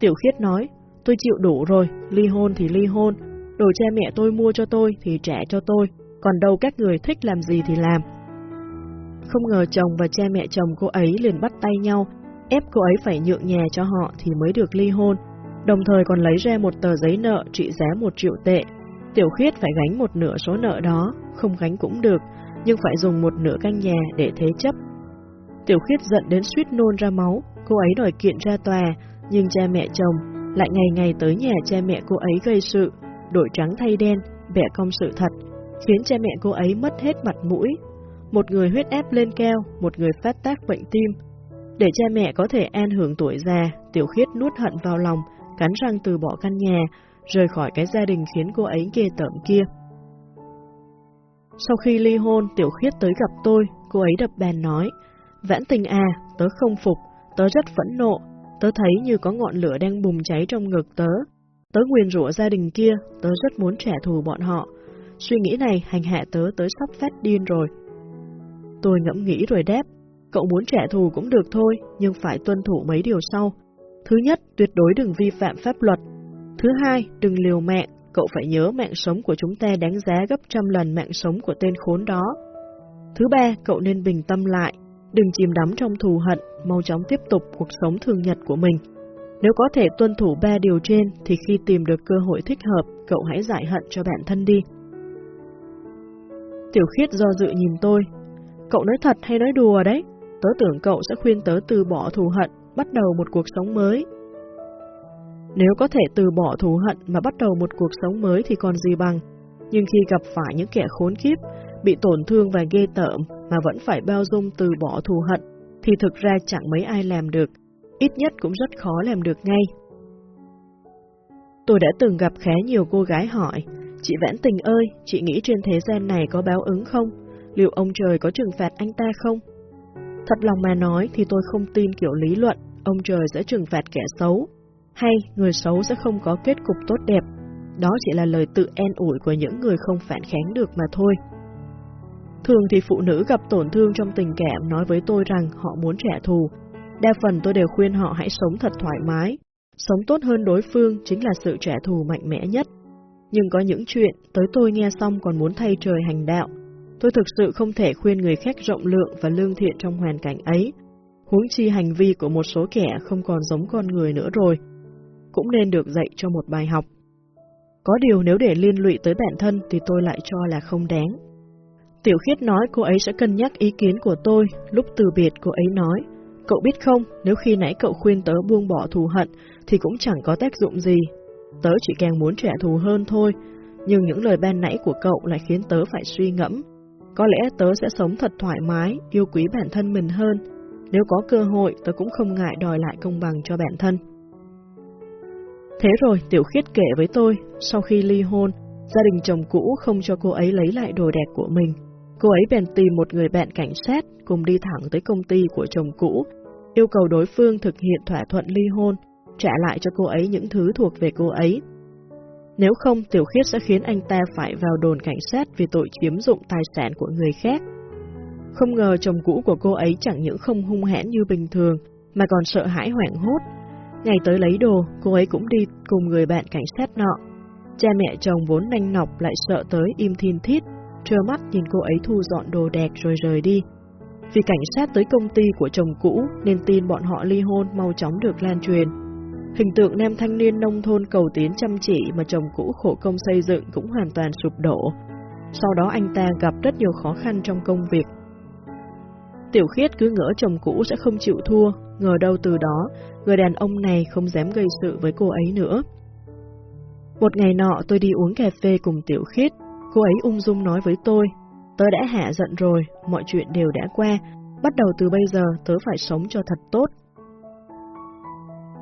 Tiểu khiết nói, tôi chịu đủ rồi, ly hôn thì ly hôn, đồ cha mẹ tôi mua cho tôi thì trả cho tôi, còn đâu các người thích làm gì thì làm. Không ngờ chồng và cha mẹ chồng cô ấy liền bắt tay nhau, ép cô ấy phải nhượng nhà cho họ thì mới được ly hôn, đồng thời còn lấy ra một tờ giấy nợ trị giá một triệu tệ. Tiểu khuyết phải gánh một nửa số nợ đó, không gánh cũng được, nhưng phải dùng một nửa căn nhà để thế chấp. Tiểu khuyết giận đến suýt nôn ra máu, cô ấy đòi kiện ra tòa, nhưng cha mẹ chồng lại ngày ngày tới nhà cha mẹ cô ấy gây sự, đổi trắng thay đen, bẻ cong sự thật, khiến cha mẹ cô ấy mất hết mặt mũi. Một người huyết ép lên cao, một người phát tác bệnh tim, để cha mẹ có thể an hưởng tuổi già, Tiểu Khiết nuốt hận vào lòng, cắn răng từ bỏ căn nhà, rời khỏi cái gia đình khiến cô ấy ghê tởm kia. Sau khi ly hôn, Tiểu Khiết tới gặp tôi, cô ấy đập bàn nói, Vãn tình à, tớ không phục, tớ rất phẫn nộ, tớ thấy như có ngọn lửa đang bùng cháy trong ngực tớ. Tớ nguyền rủa gia đình kia, tớ rất muốn trả thù bọn họ. Suy nghĩ này hành hạ tớ tới sắp phát điên rồi. Tôi ngẫm nghĩ rồi đáp, Cậu muốn trả thù cũng được thôi, nhưng phải tuân thủ mấy điều sau. Thứ nhất, tuyệt đối đừng vi phạm pháp luật. Thứ hai, đừng liều mạng, cậu phải nhớ mạng sống của chúng ta đáng giá gấp trăm lần mạng sống của tên khốn đó. Thứ ba, cậu nên bình tâm lại, đừng chìm đắm trong thù hận, mau chóng tiếp tục cuộc sống thường nhật của mình. Nếu có thể tuân thủ ba điều trên thì khi tìm được cơ hội thích hợp, cậu hãy giải hận cho bản thân đi. Tiểu khiết do dự nhìn tôi. Cậu nói thật hay nói đùa đấy? Tớ tưởng cậu sẽ khuyên tớ từ bỏ thù hận, bắt đầu một cuộc sống mới. Nếu có thể từ bỏ thù hận mà bắt đầu một cuộc sống mới thì còn gì bằng, nhưng khi gặp phải những kẻ khốn kiếp, bị tổn thương và ghê tởm mà vẫn phải bao dung từ bỏ thù hận, thì thực ra chẳng mấy ai làm được, ít nhất cũng rất khó làm được ngay. Tôi đã từng gặp khá nhiều cô gái hỏi, chị Vãn Tình ơi, chị nghĩ trên thế gian này có báo ứng không? Liệu ông trời có trừng phạt anh ta không? Thật lòng mà nói thì tôi không tin kiểu lý luận, ông trời sẽ trừng phạt kẻ xấu, hay người xấu sẽ không có kết cục tốt đẹp. Đó chỉ là lời tự en ủi của những người không phản kháng được mà thôi. Thường thì phụ nữ gặp tổn thương trong tình cảm nói với tôi rằng họ muốn trả thù. Đa phần tôi đều khuyên họ hãy sống thật thoải mái. Sống tốt hơn đối phương chính là sự trả thù mạnh mẽ nhất. Nhưng có những chuyện tới tôi nghe xong còn muốn thay trời hành đạo. Tôi thực sự không thể khuyên người khác rộng lượng và lương thiện trong hoàn cảnh ấy. Huống chi hành vi của một số kẻ không còn giống con người nữa rồi. Cũng nên được dạy cho một bài học. Có điều nếu để liên lụy tới bản thân thì tôi lại cho là không đáng. Tiểu khiết nói cô ấy sẽ cân nhắc ý kiến của tôi, lúc từ biệt cô ấy nói, cậu biết không, nếu khi nãy cậu khuyên tớ buông bỏ thù hận thì cũng chẳng có tác dụng gì. Tớ chỉ càng muốn trả thù hơn thôi, nhưng những lời ban nãy của cậu lại khiến tớ phải suy ngẫm. Có lẽ tớ sẽ sống thật thoải mái, yêu quý bản thân mình hơn. Nếu có cơ hội, tớ cũng không ngại đòi lại công bằng cho bản thân. Thế rồi, Tiểu Khiết kể với tôi, sau khi ly hôn, gia đình chồng cũ không cho cô ấy lấy lại đồ đẹp của mình. Cô ấy bèn tìm một người bạn cảnh sát cùng đi thẳng tới công ty của chồng cũ, yêu cầu đối phương thực hiện thỏa thuận ly hôn, trả lại cho cô ấy những thứ thuộc về cô ấy. Nếu không, Tiểu Khiết sẽ khiến anh ta phải vào đồn cảnh sát vì tội chiếm dụng tài sản của người khác. Không ngờ chồng cũ của cô ấy chẳng những không hung hãn như bình thường, mà còn sợ hãi hoảng hốt. Ngày tới lấy đồ, cô ấy cũng đi cùng người bạn cảnh sát nọ. Cha mẹ chồng vốn nanh nọc lại sợ tới im thiên thít, trơ mắt nhìn cô ấy thu dọn đồ đạc rồi rời đi. Vì cảnh sát tới công ty của chồng cũ nên tin bọn họ ly hôn mau chóng được lan truyền. Hình tượng nam thanh niên nông thôn cầu tiến chăm chỉ mà chồng cũ khổ công xây dựng cũng hoàn toàn sụp đổ. Sau đó anh ta gặp rất nhiều khó khăn trong công việc. Tiểu khiết cứ ngỡ chồng cũ sẽ không chịu thua, ngờ đâu từ đó, người đàn ông này không dám gây sự với cô ấy nữa. Một ngày nọ tôi đi uống cà phê cùng Tiểu khiết, cô ấy ung dung nói với tôi, tớ đã hạ giận rồi, mọi chuyện đều đã qua, bắt đầu từ bây giờ tớ phải sống cho thật tốt,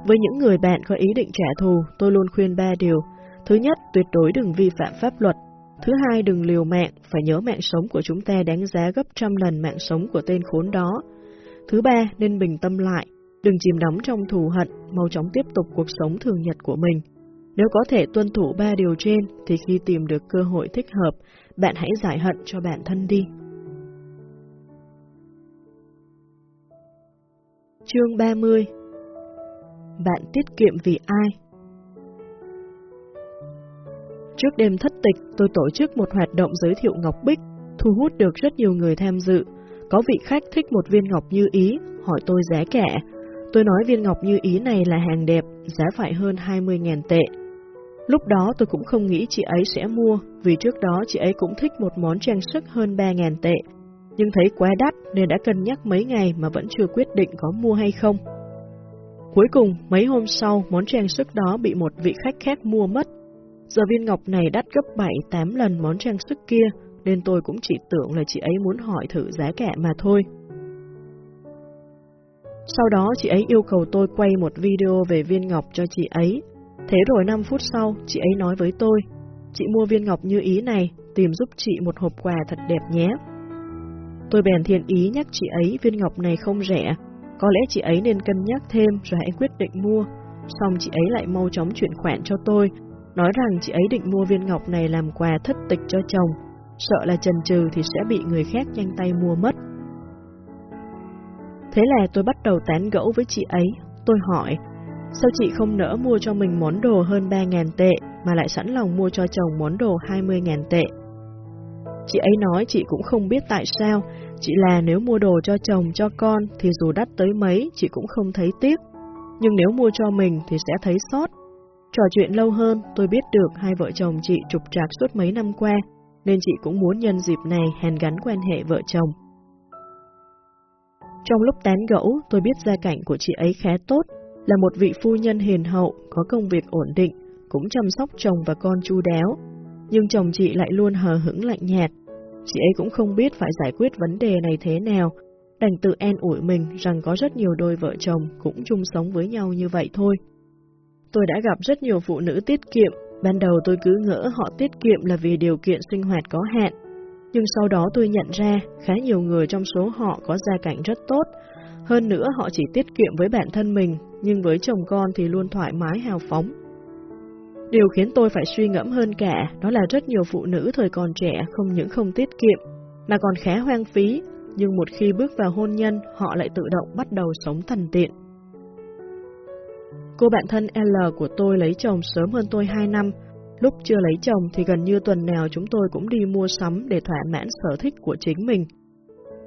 với những người bạn có ý định trả thù, tôi luôn khuyên ba điều. Thứ nhất, tuyệt đối đừng vi phạm pháp luật. Thứ hai, đừng liều mạng, phải nhớ mạng sống của chúng ta đáng giá gấp trăm lần mạng sống của tên khốn đó. Thứ ba, nên bình tâm lại, đừng chìm đắm trong thù hận, mau chóng tiếp tục cuộc sống thường nhật của mình. Nếu có thể tuân thủ ba điều trên, thì khi tìm được cơ hội thích hợp, bạn hãy giải hận cho bản thân đi. Chương 30 bạn tiết kiệm vì ai? Trước đêm thất tịch, tôi tổ chức một hoạt động giới thiệu ngọc bích, thu hút được rất nhiều người tham dự. Có vị khách thích một viên ngọc như ý, hỏi tôi giá cả. Tôi nói viên ngọc như ý này là hàng đẹp, giá phải hơn 20.000 tệ. Lúc đó tôi cũng không nghĩ chị ấy sẽ mua, vì trước đó chị ấy cũng thích một món trang sức hơn 3.000 tệ. Nhưng thấy quá đắt nên đã cân nhắc mấy ngày mà vẫn chưa quyết định có mua hay không. Cuối cùng, mấy hôm sau, món trang sức đó bị một vị khách khác mua mất. Giờ viên ngọc này đắt gấp 7-8 lần món trang sức kia, nên tôi cũng chỉ tưởng là chị ấy muốn hỏi thử giá cả mà thôi. Sau đó chị ấy yêu cầu tôi quay một video về viên ngọc cho chị ấy. Thế rồi 5 phút sau, chị ấy nói với tôi, chị mua viên ngọc như ý này, tìm giúp chị một hộp quà thật đẹp nhé. Tôi bèn thiện ý nhắc chị ấy viên ngọc này không rẻ, có lẽ chị ấy nên cân nhắc thêm rồi hãy quyết định mua. Xong chị ấy lại mau chóng chuyển khoản cho tôi, nói rằng chị ấy định mua viên ngọc này làm quà thất tịch cho chồng, sợ là trần trừ thì sẽ bị người khác nhanh tay mua mất. Thế là tôi bắt đầu tán gẫu với chị ấy, tôi hỏi, sao chị không nỡ mua cho mình món đồ hơn 3.000 tệ mà lại sẵn lòng mua cho chồng món đồ 20.000 tệ? Chị ấy nói chị cũng không biết tại sao, chỉ là nếu mua đồ cho chồng cho con thì dù đắt tới mấy chị cũng không thấy tiếc, nhưng nếu mua cho mình thì sẽ thấy sót. Trò chuyện lâu hơn, tôi biết được hai vợ chồng chị trục trạc suốt mấy năm qua, nên chị cũng muốn nhân dịp này hàn gắn quan hệ vợ chồng. Trong lúc tán gẫu, tôi biết gia cảnh của chị ấy khá tốt, là một vị phu nhân hiền hậu, có công việc ổn định, cũng chăm sóc chồng và con chu đáo, nhưng chồng chị lại luôn hờ hững lạnh nhạt. Chị ấy cũng không biết phải giải quyết vấn đề này thế nào, đành tự an ủi mình rằng có rất nhiều đôi vợ chồng cũng chung sống với nhau như vậy thôi. Tôi đã gặp rất nhiều phụ nữ tiết kiệm, ban đầu tôi cứ ngỡ họ tiết kiệm là vì điều kiện sinh hoạt có hạn, nhưng sau đó tôi nhận ra khá nhiều người trong số họ có gia cảnh rất tốt, hơn nữa họ chỉ tiết kiệm với bản thân mình, nhưng với chồng con thì luôn thoải mái hào phóng. Điều khiến tôi phải suy ngẫm hơn cả đó là rất nhiều phụ nữ thời còn trẻ không những không tiết kiệm, mà còn khá hoang phí, nhưng một khi bước vào hôn nhân, họ lại tự động bắt đầu sống thần tiện. Cô bạn thân L của tôi lấy chồng sớm hơn tôi 2 năm. Lúc chưa lấy chồng thì gần như tuần nào chúng tôi cũng đi mua sắm để thỏa mãn sở thích của chính mình.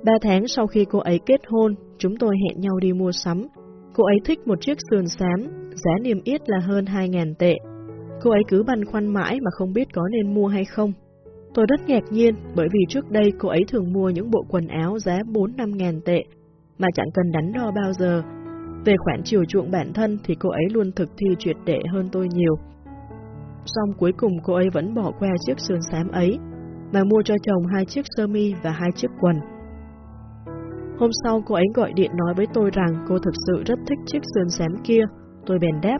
Ba tháng sau khi cô ấy kết hôn, chúng tôi hẹn nhau đi mua sắm. Cô ấy thích một chiếc sườn xám, giá niêm yết là hơn 2.000 tệ. Cô ấy cứ băn khoăn mãi mà không biết có nên mua hay không. Tôi rất ngạc nhiên bởi vì trước đây cô ấy thường mua những bộ quần áo giá 4-5 ngàn tệ mà chẳng cần đắn đo bao giờ. Về khoản chiều chuộng bản thân thì cô ấy luôn thực thi tuyệt đệ hơn tôi nhiều. Xong cuối cùng cô ấy vẫn bỏ qua chiếc sườn xám ấy mà mua cho chồng hai chiếc sơ mi và hai chiếc quần. Hôm sau cô ấy gọi điện nói với tôi rằng cô thực sự rất thích chiếc sườn xém kia. Tôi bèn đáp,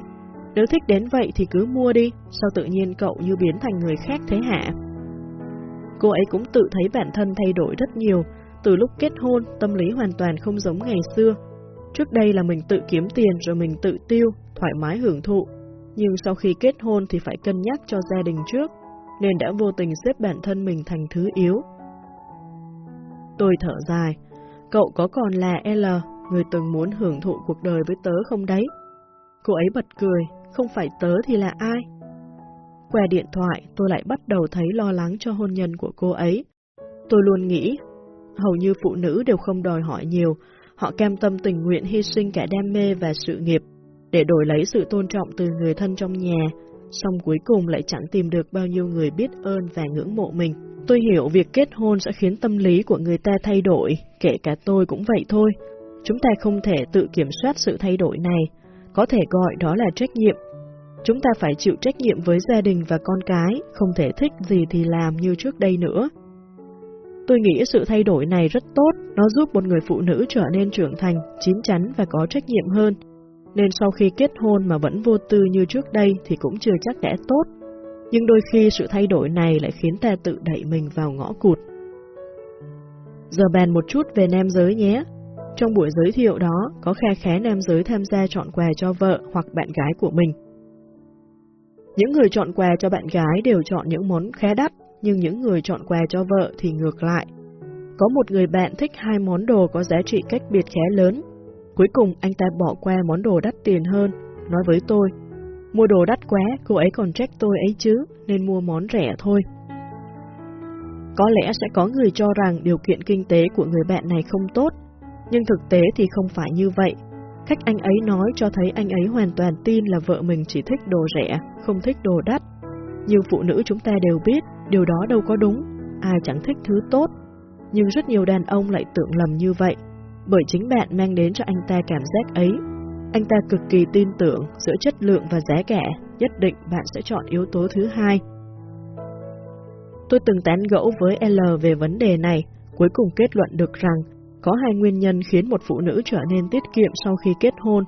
nếu thích đến vậy thì cứ mua đi, sao tự nhiên cậu như biến thành người khác thế hả? Cô ấy cũng tự thấy bản thân thay đổi rất nhiều, từ lúc kết hôn, tâm lý hoàn toàn không giống ngày xưa. Trước đây là mình tự kiếm tiền rồi mình tự tiêu, thoải mái hưởng thụ, nhưng sau khi kết hôn thì phải cân nhắc cho gia đình trước, nên đã vô tình xếp bản thân mình thành thứ yếu. Tôi thở dài, cậu có còn là L, người từng muốn hưởng thụ cuộc đời với tớ không đấy? Cô ấy bật cười, không phải tớ thì là ai? Qua điện thoại, tôi lại bắt đầu thấy lo lắng cho hôn nhân của cô ấy. Tôi luôn nghĩ, hầu như phụ nữ đều không đòi hỏi nhiều, họ cam tâm tình nguyện hy sinh cả đam mê và sự nghiệp để đổi lấy sự tôn trọng từ người thân trong nhà, song cuối cùng lại chẳng tìm được bao nhiêu người biết ơn và ngưỡng mộ mình. Tôi hiểu việc kết hôn sẽ khiến tâm lý của người ta thay đổi, kể cả tôi cũng vậy thôi. Chúng ta không thể tự kiểm soát sự thay đổi này, có thể gọi đó là trách nhiệm. Chúng ta phải chịu trách nhiệm với gia đình và con cái, không thể thích gì thì làm như trước đây nữa. Tôi nghĩ sự thay đổi này rất tốt, nó giúp một người phụ nữ trở nên trưởng thành, chín chắn và có trách nhiệm hơn. Nên sau khi kết hôn mà vẫn vô tư như trước đây thì cũng chưa chắc đã tốt. Nhưng đôi khi sự thay đổi này lại khiến ta tự đẩy mình vào ngõ cụt. Giờ bàn một chút về nam giới nhé. Trong buổi giới thiệu đó, có khe khé nam giới tham gia chọn quà cho vợ hoặc bạn gái của mình. Những người chọn quà cho bạn gái đều chọn những món khá đắt, nhưng những người chọn quà cho vợ thì ngược lại. Có một người bạn thích hai món đồ có giá trị cách biệt khá lớn. Cuối cùng anh ta bỏ qua món đồ đắt tiền hơn, nói với tôi, mua đồ đắt quá, cô ấy còn trách tôi ấy chứ, nên mua món rẻ thôi. Có lẽ sẽ có người cho rằng điều kiện kinh tế của người bạn này không tốt, nhưng thực tế thì không phải như vậy. Cách anh ấy nói cho thấy anh ấy hoàn toàn tin là vợ mình chỉ thích đồ rẻ, không thích đồ đắt. Nhiều phụ nữ chúng ta đều biết, điều đó đâu có đúng, ai chẳng thích thứ tốt. Nhưng rất nhiều đàn ông lại tưởng lầm như vậy, bởi chính bạn mang đến cho anh ta cảm giác ấy. Anh ta cực kỳ tin tưởng giữa chất lượng và giá cả, nhất định bạn sẽ chọn yếu tố thứ hai. Tôi từng tán gẫu với L về vấn đề này, cuối cùng kết luận được rằng có hai nguyên nhân khiến một phụ nữ trở nên tiết kiệm sau khi kết hôn.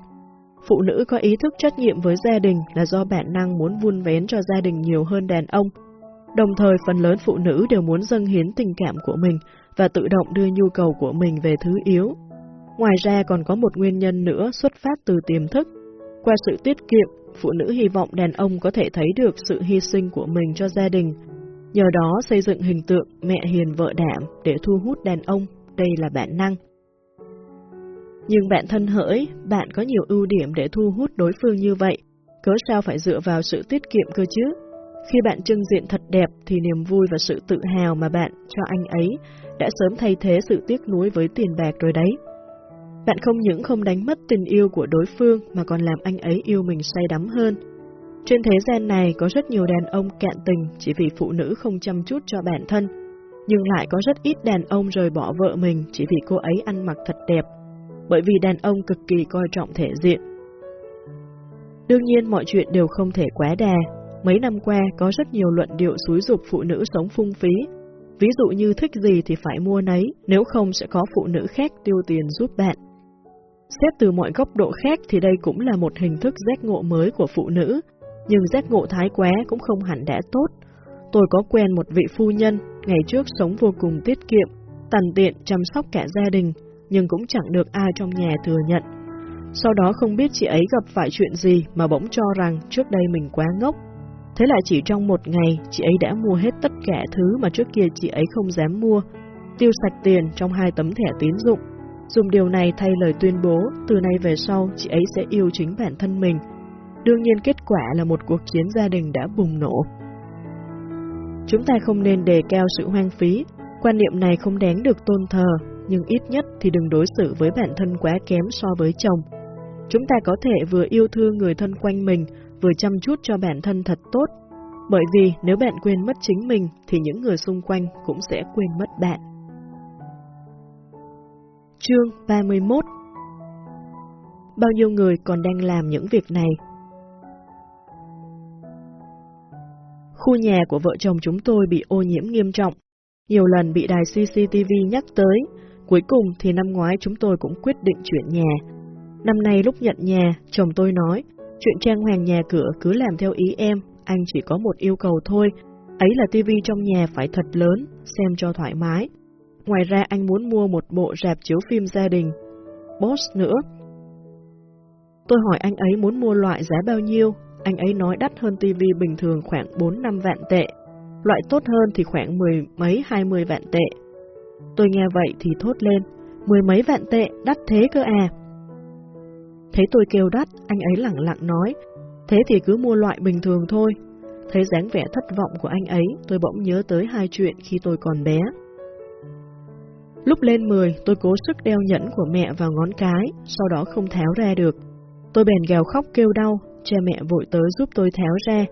Phụ nữ có ý thức trách nhiệm với gia đình là do bản năng muốn vun vén cho gia đình nhiều hơn đàn ông. Đồng thời phần lớn phụ nữ đều muốn dâng hiến tình cảm của mình và tự động đưa nhu cầu của mình về thứ yếu. Ngoài ra còn có một nguyên nhân nữa xuất phát từ tiềm thức. Qua sự tiết kiệm, phụ nữ hy vọng đàn ông có thể thấy được sự hy sinh của mình cho gia đình, nhờ đó xây dựng hình tượng mẹ hiền vợ đảm để thu hút đàn ông đây là bản năng. Nhưng bạn thân hỡi, bạn có nhiều ưu điểm để thu hút đối phương như vậy, cớ sao phải dựa vào sự tiết kiệm cơ chứ? Khi bạn trưng diện thật đẹp thì niềm vui và sự tự hào mà bạn cho anh ấy đã sớm thay thế sự tiếc nuối với tiền bạc rồi đấy. Bạn không những không đánh mất tình yêu của đối phương mà còn làm anh ấy yêu mình say đắm hơn. Trên thế gian này có rất nhiều đàn ông cạn tình chỉ vì phụ nữ không chăm chút cho bản thân, nhưng lại có rất ít đàn ông rời bỏ vợ mình chỉ vì cô ấy ăn mặc thật đẹp, bởi vì đàn ông cực kỳ coi trọng thể diện. Đương nhiên mọi chuyện đều không thể quá đà, mấy năm qua có rất nhiều luận điệu xúi dục phụ nữ sống phung phí, ví dụ như thích gì thì phải mua nấy, nếu không sẽ có phụ nữ khác tiêu tiền giúp bạn. Xét từ mọi góc độ khác thì đây cũng là một hình thức giác ngộ mới của phụ nữ, nhưng giác ngộ thái quá cũng không hẳn đã tốt. Tôi có quen một vị phu nhân, ngày trước sống vô cùng tiết kiệm, tần tiện chăm sóc cả gia đình, nhưng cũng chẳng được ai trong nhà thừa nhận. Sau đó không biết chị ấy gặp phải chuyện gì mà bỗng cho rằng trước đây mình quá ngốc. Thế là chỉ trong một ngày, chị ấy đã mua hết tất cả thứ mà trước kia chị ấy không dám mua, tiêu sạch tiền trong hai tấm thẻ tín dụng. Dùng điều này thay lời tuyên bố, từ nay về sau chị ấy sẽ yêu chính bản thân mình. Đương nhiên kết quả là một cuộc chiến gia đình đã bùng nổ. Chúng ta không nên đề cao sự hoang phí, quan niệm này không đáng được tôn thờ, nhưng ít nhất thì đừng đối xử với bản thân quá kém so với chồng. Chúng ta có thể vừa yêu thương người thân quanh mình, vừa chăm chút cho bản thân thật tốt. Bởi vì nếu bạn quên mất chính mình thì những người xung quanh cũng sẽ quên mất bạn. Chương 31 Bao nhiêu người còn đang làm những việc này? Khu nhà của vợ chồng chúng tôi bị ô nhiễm nghiêm trọng, nhiều lần bị đài CCTV nhắc tới, cuối cùng thì năm ngoái chúng tôi cũng quyết định chuyển nhà. Năm nay lúc nhận nhà, chồng tôi nói, chuyện trang hoàng nhà cửa cứ làm theo ý em, anh chỉ có một yêu cầu thôi, ấy là tivi trong nhà phải thật lớn, xem cho thoải mái. Ngoài ra anh muốn mua một bộ rạp chiếu phim gia đình, Boss nữa. Tôi hỏi anh ấy muốn mua loại giá bao nhiêu, anh ấy nói đắt hơn tivi bình thường khoảng 4-5 vạn tệ, loại tốt hơn thì khoảng mười mấy 20 vạn tệ. Tôi nghe vậy thì thốt lên, mười mấy vạn tệ, đắt thế cơ à. Thấy tôi kêu đắt, anh ấy lặng lặng nói, thế thì cứ mua loại bình thường thôi. Thấy dáng vẻ thất vọng của anh ấy, tôi bỗng nhớ tới hai chuyện khi tôi còn bé. Lúc lên 10, tôi cố sức đeo nhẫn của mẹ vào ngón cái, sau đó không tháo ra được. Tôi bèn gào khóc kêu đau, cha mẹ vội tới giúp tôi tháo ra,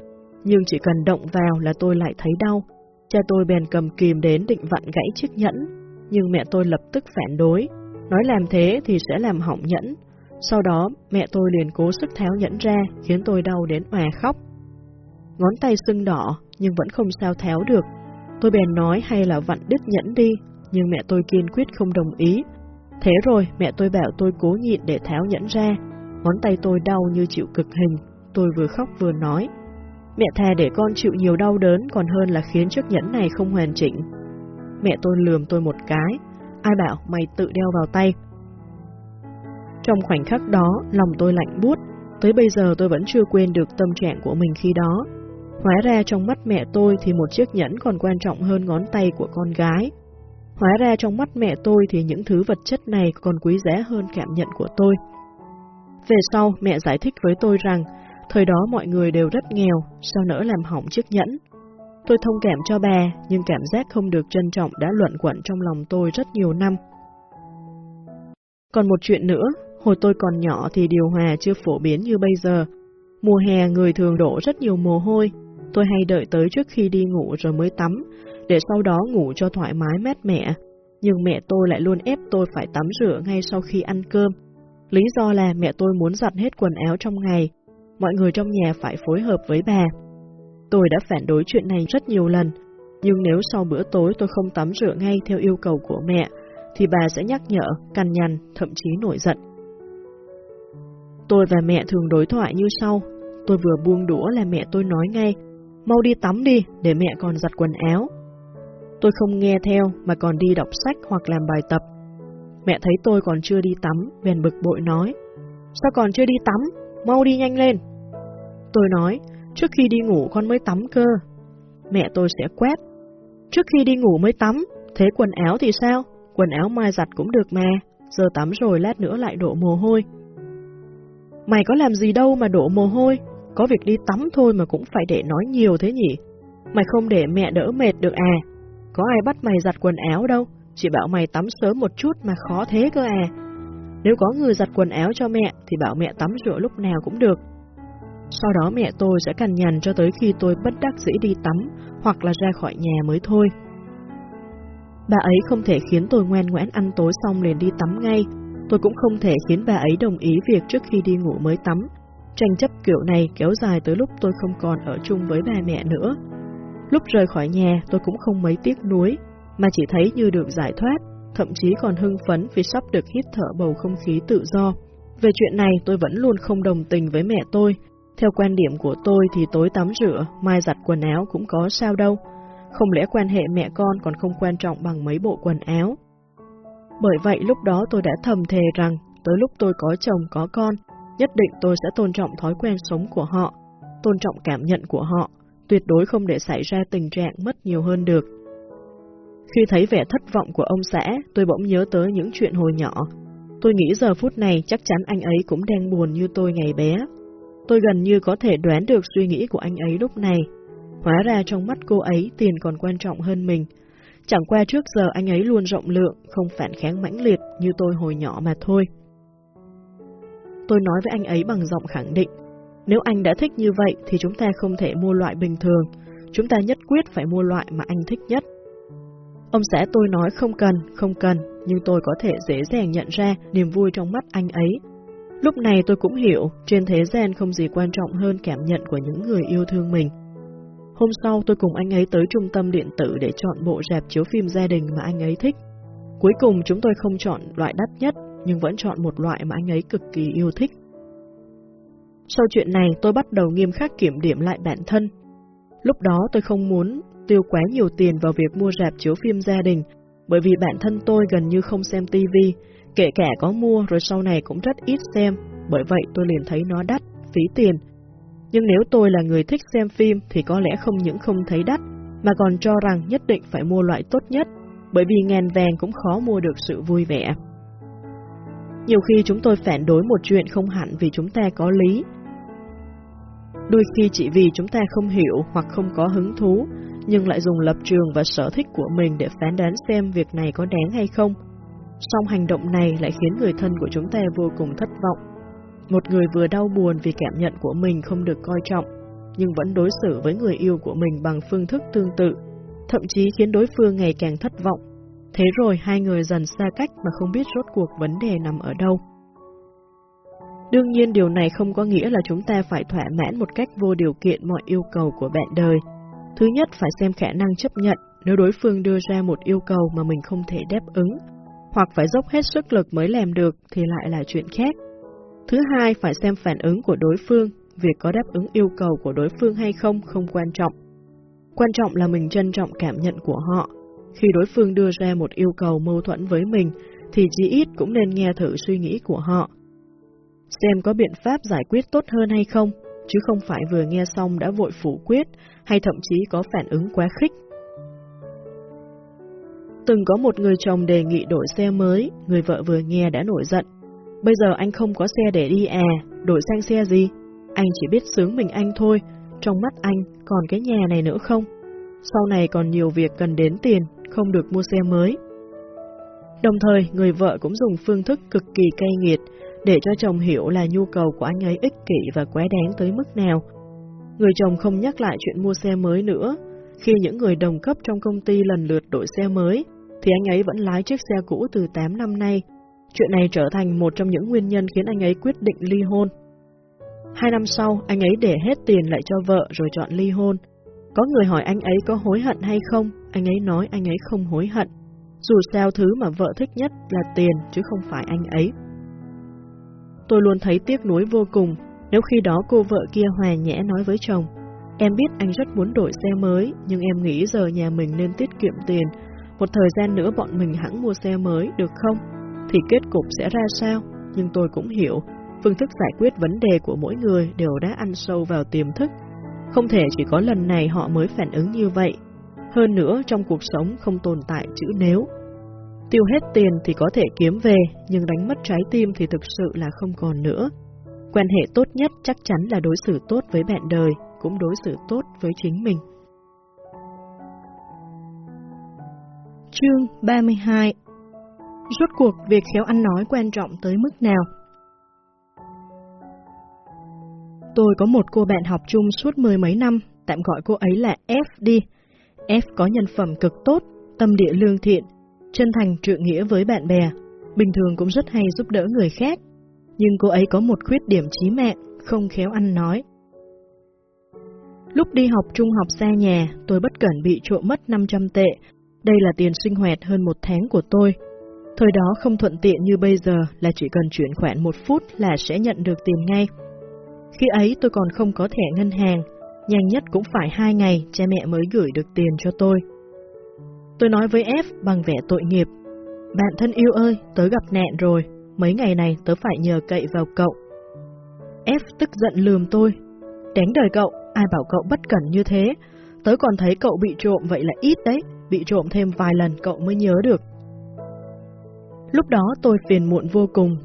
nhưng chỉ cần động vào là tôi lại thấy đau. Cha tôi bèn cầm kìm đến định vặn gãy chiếc nhẫn, nhưng mẹ tôi lập tức phản đối, nói làm thế thì sẽ làm hỏng nhẫn. Sau đó, mẹ tôi liền cố sức tháo nhẫn ra, khiến tôi đau đến òa khóc. Ngón tay sưng đỏ, nhưng vẫn không sao tháo được. Tôi bèn nói hay là vặn đứt nhẫn đi, nhưng mẹ tôi kiên quyết không đồng ý. Thế rồi, mẹ tôi bảo tôi cố nhịn để tháo nhẫn ra. Ngón tay tôi đau như chịu cực hình, tôi vừa khóc vừa nói. Mẹ thà để con chịu nhiều đau đớn còn hơn là khiến chiếc nhẫn này không hoàn chỉnh. Mẹ tôi lườm tôi một cái, ai bảo mày tự đeo vào tay. Trong khoảnh khắc đó, lòng tôi lạnh buốt, tới bây giờ tôi vẫn chưa quên được tâm trạng của mình khi đó. Hóa ra trong mắt mẹ tôi thì một chiếc nhẫn còn quan trọng hơn ngón tay của con gái. Hóa ra trong mắt mẹ tôi thì những thứ vật chất này còn quý giá hơn cảm nhận của tôi. Về sau, mẹ giải thích với tôi rằng, thời đó mọi người đều rất nghèo, sao nỡ làm hỏng chiếc nhẫn. Tôi thông cảm cho bà, nhưng cảm giác không được trân trọng đã luận quẩn trong lòng tôi rất nhiều năm. Còn một chuyện nữa, hồi tôi còn nhỏ thì điều hòa chưa phổ biến như bây giờ. Mùa hè người thường đổ rất nhiều mồ hôi, tôi hay đợi tới trước khi đi ngủ rồi mới tắm, để sau đó ngủ cho thoải mái mát mẻ. Nhưng mẹ tôi lại luôn ép tôi phải tắm rửa ngay sau khi ăn cơm. Lý do là mẹ tôi muốn giặt hết quần áo trong ngày, mọi người trong nhà phải phối hợp với bà. Tôi đã phản đối chuyện này rất nhiều lần, nhưng nếu sau bữa tối tôi không tắm rửa ngay theo yêu cầu của mẹ, thì bà sẽ nhắc nhở, cằn nhằn, thậm chí nổi giận. Tôi và mẹ thường đối thoại như sau, tôi vừa buông đũa là mẹ tôi nói ngay, mau đi tắm đi, để mẹ còn giặt quần áo. Tôi không nghe theo mà còn đi đọc sách hoặc làm bài tập. Mẹ thấy tôi còn chưa đi tắm, bèn bực bội nói, sao còn chưa đi tắm, mau đi nhanh lên. Tôi nói, trước khi đi ngủ con mới tắm cơ. Mẹ tôi sẽ quét. Trước khi đi ngủ mới tắm, thế quần áo thì sao? Quần áo mai giặt cũng được mà, giờ tắm rồi lát nữa lại đổ mồ hôi. Mày có làm gì đâu mà đổ mồ hôi, có việc đi tắm thôi mà cũng phải để nói nhiều thế nhỉ? Mày không để mẹ đỡ mệt được à? Có ai bắt mày giặt quần áo đâu, chỉ bảo mày tắm sớm một chút mà khó thế cơ à. Nếu có người giặt quần áo cho mẹ thì bảo mẹ tắm rửa lúc nào cũng được. Sau đó mẹ tôi sẽ cằn nhằn cho tới khi tôi bất đắc dĩ đi tắm hoặc là ra khỏi nhà mới thôi. Bà ấy không thể khiến tôi ngoan ngoãn ăn tối xong liền đi tắm ngay. Tôi cũng không thể khiến bà ấy đồng ý việc trước khi đi ngủ mới tắm. Tranh chấp kiểu này kéo dài tới lúc tôi không còn ở chung với bà mẹ nữa. Lúc rời khỏi nhà tôi cũng không mấy tiếc nuối, mà chỉ thấy như được giải thoát, thậm chí còn hưng phấn vì sắp được hít thở bầu không khí tự do. Về chuyện này tôi vẫn luôn không đồng tình với mẹ tôi. Theo quan điểm của tôi thì tối tắm rửa, mai giặt quần áo cũng có sao đâu. Không lẽ quan hệ mẹ con còn không quan trọng bằng mấy bộ quần áo? Bởi vậy lúc đó tôi đã thầm thề rằng tới lúc tôi có chồng có con, nhất định tôi sẽ tôn trọng thói quen sống của họ, tôn trọng cảm nhận của họ, tuyệt đối không để xảy ra tình trạng mất nhiều hơn được. Khi thấy vẻ thất vọng của ông xã, tôi bỗng nhớ tới những chuyện hồi nhỏ. Tôi nghĩ giờ phút này chắc chắn anh ấy cũng đang buồn như tôi ngày bé. Tôi gần như có thể đoán được suy nghĩ của anh ấy lúc này. Hóa ra trong mắt cô ấy tiền còn quan trọng hơn mình. Chẳng qua trước giờ anh ấy luôn rộng lượng, không phản kháng mãnh liệt như tôi hồi nhỏ mà thôi. Tôi nói với anh ấy bằng giọng khẳng định, nếu anh đã thích như vậy thì chúng ta không thể mua loại bình thường, chúng ta nhất quyết phải mua loại mà anh thích nhất. Ông xã tôi nói không cần, không cần, nhưng tôi có thể dễ dàng nhận ra niềm vui trong mắt anh ấy. Lúc này tôi cũng hiểu, trên thế gian không gì quan trọng hơn cảm nhận của những người yêu thương mình. Hôm sau tôi cùng anh ấy tới trung tâm điện tử để chọn bộ rạp chiếu phim gia đình mà anh ấy thích. Cuối cùng chúng tôi không chọn loại đắt nhất, nhưng vẫn chọn một loại mà anh ấy cực kỳ yêu thích. Sau chuyện này tôi bắt đầu nghiêm khắc kiểm điểm lại bản thân. Lúc đó tôi không muốn tiêu quá nhiều tiền vào việc mua rạp chiếu phim gia đình, bởi vì bản thân tôi gần như không xem tivi, kể cả có mua rồi sau này cũng rất ít xem, bởi vậy tôi liền thấy nó đắt, phí tiền. Nhưng nếu tôi là người thích xem phim thì có lẽ không những không thấy đắt, mà còn cho rằng nhất định phải mua loại tốt nhất, bởi vì ngàn vàng cũng khó mua được sự vui vẻ. Nhiều khi chúng tôi phản đối một chuyện không hẳn vì chúng ta có lý. Đôi khi chỉ vì chúng ta không hiểu hoặc không có hứng thú, nhưng lại dùng lập trường và sở thích của mình để phán đoán xem việc này có đáng hay không. Song hành động này lại khiến người thân của chúng ta vô cùng thất vọng. Một người vừa đau buồn vì cảm nhận của mình không được coi trọng, nhưng vẫn đối xử với người yêu của mình bằng phương thức tương tự, thậm chí khiến đối phương ngày càng thất vọng. Thế rồi hai người dần xa cách mà không biết rốt cuộc vấn đề nằm ở đâu. Đương nhiên điều này không có nghĩa là chúng ta phải thỏa mãn một cách vô điều kiện mọi yêu cầu của bạn đời. Thứ nhất phải xem khả năng chấp nhận nếu đối phương đưa ra một yêu cầu mà mình không thể đáp ứng, hoặc phải dốc hết sức lực mới làm được thì lại là chuyện khác. Thứ hai phải xem phản ứng của đối phương, việc có đáp ứng yêu cầu của đối phương hay không không quan trọng. Quan trọng là mình trân trọng cảm nhận của họ. Khi đối phương đưa ra một yêu cầu mâu thuẫn với mình, thì chí ít cũng nên nghe thử suy nghĩ của họ. Xem có biện pháp giải quyết tốt hơn hay không, chứ không phải vừa nghe xong đã vội phủ quyết, hay thậm chí có phản ứng quá khích. Từng có một người chồng đề nghị đổi xe mới, người vợ vừa nghe đã nổi giận. Bây giờ anh không có xe để đi à, đổi sang xe gì? Anh chỉ biết sướng mình anh thôi, trong mắt anh còn cái nhà này nữa không? Sau này còn nhiều việc cần đến tiền, không được mua xe mới. Đồng thời, người vợ cũng dùng phương thức cực kỳ cay nghiệt để cho chồng hiểu là nhu cầu của anh ấy ích kỷ và quá đáng tới mức nào. Người chồng không nhắc lại chuyện mua xe mới nữa. Khi những người đồng cấp trong công ty lần lượt đổi xe mới, thì anh ấy vẫn lái chiếc xe cũ từ 8 năm nay. Chuyện này trở thành một trong những nguyên nhân khiến anh ấy quyết định ly hôn. Hai năm sau, anh ấy để hết tiền lại cho vợ rồi chọn ly hôn. Có người hỏi anh ấy có hối hận hay không, anh ấy nói anh ấy không hối hận. Dù sao thứ mà vợ thích nhất là tiền chứ không phải anh ấy. Tôi luôn thấy tiếc nuối vô cùng nếu khi đó cô vợ kia hòa nhẽ nói với chồng Em biết anh rất muốn đổi xe mới, nhưng em nghĩ giờ nhà mình nên tiết kiệm tiền. Một thời gian nữa bọn mình hãng mua xe mới, được không? Thì kết cục sẽ ra sao? Nhưng tôi cũng hiểu, phương thức giải quyết vấn đề của mỗi người đều đã ăn sâu vào tiềm thức. Không thể chỉ có lần này họ mới phản ứng như vậy. Hơn nữa, trong cuộc sống không tồn tại chữ nếu. Tiêu hết tiền thì có thể kiếm về, nhưng đánh mất trái tim thì thực sự là không còn nữa. Quan hệ tốt nhất chắc chắn là đối xử tốt với bạn đời, cũng đối xử tốt với chính mình. Chương 32 Rốt cuộc việc khéo ăn nói quan trọng tới mức nào? Tôi có một cô bạn học chung suốt mười mấy năm, tạm gọi cô ấy là F đi. F có nhân phẩm cực tốt, tâm địa lương thiện, chân thành trượng nghĩa với bạn bè, bình thường cũng rất hay giúp đỡ người khác. Nhưng cô ấy có một khuyết điểm chí mạng, không khéo ăn nói. Lúc đi học trung học xa nhà, tôi bất cẩn bị trộm mất 500 tệ. Đây là tiền sinh hoạt hơn một tháng của tôi. Thời đó không thuận tiện như bây giờ là chỉ cần chuyển khoản một phút là sẽ nhận được tiền ngay. Khi ấy tôi còn không có thẻ ngân hàng, nhanh nhất cũng phải hai ngày cha mẹ mới gửi được tiền cho tôi. Tôi nói với F bằng vẻ tội nghiệp, bạn thân yêu ơi, tớ gặp nạn rồi, mấy ngày này tớ phải nhờ cậy vào cậu. F tức giận lườm tôi, đánh đời cậu, ai bảo cậu bất cẩn như thế, tớ còn thấy cậu bị trộm vậy là ít đấy, bị trộm thêm vài lần cậu mới nhớ được. Lúc đó tôi phiền muộn vô cùng.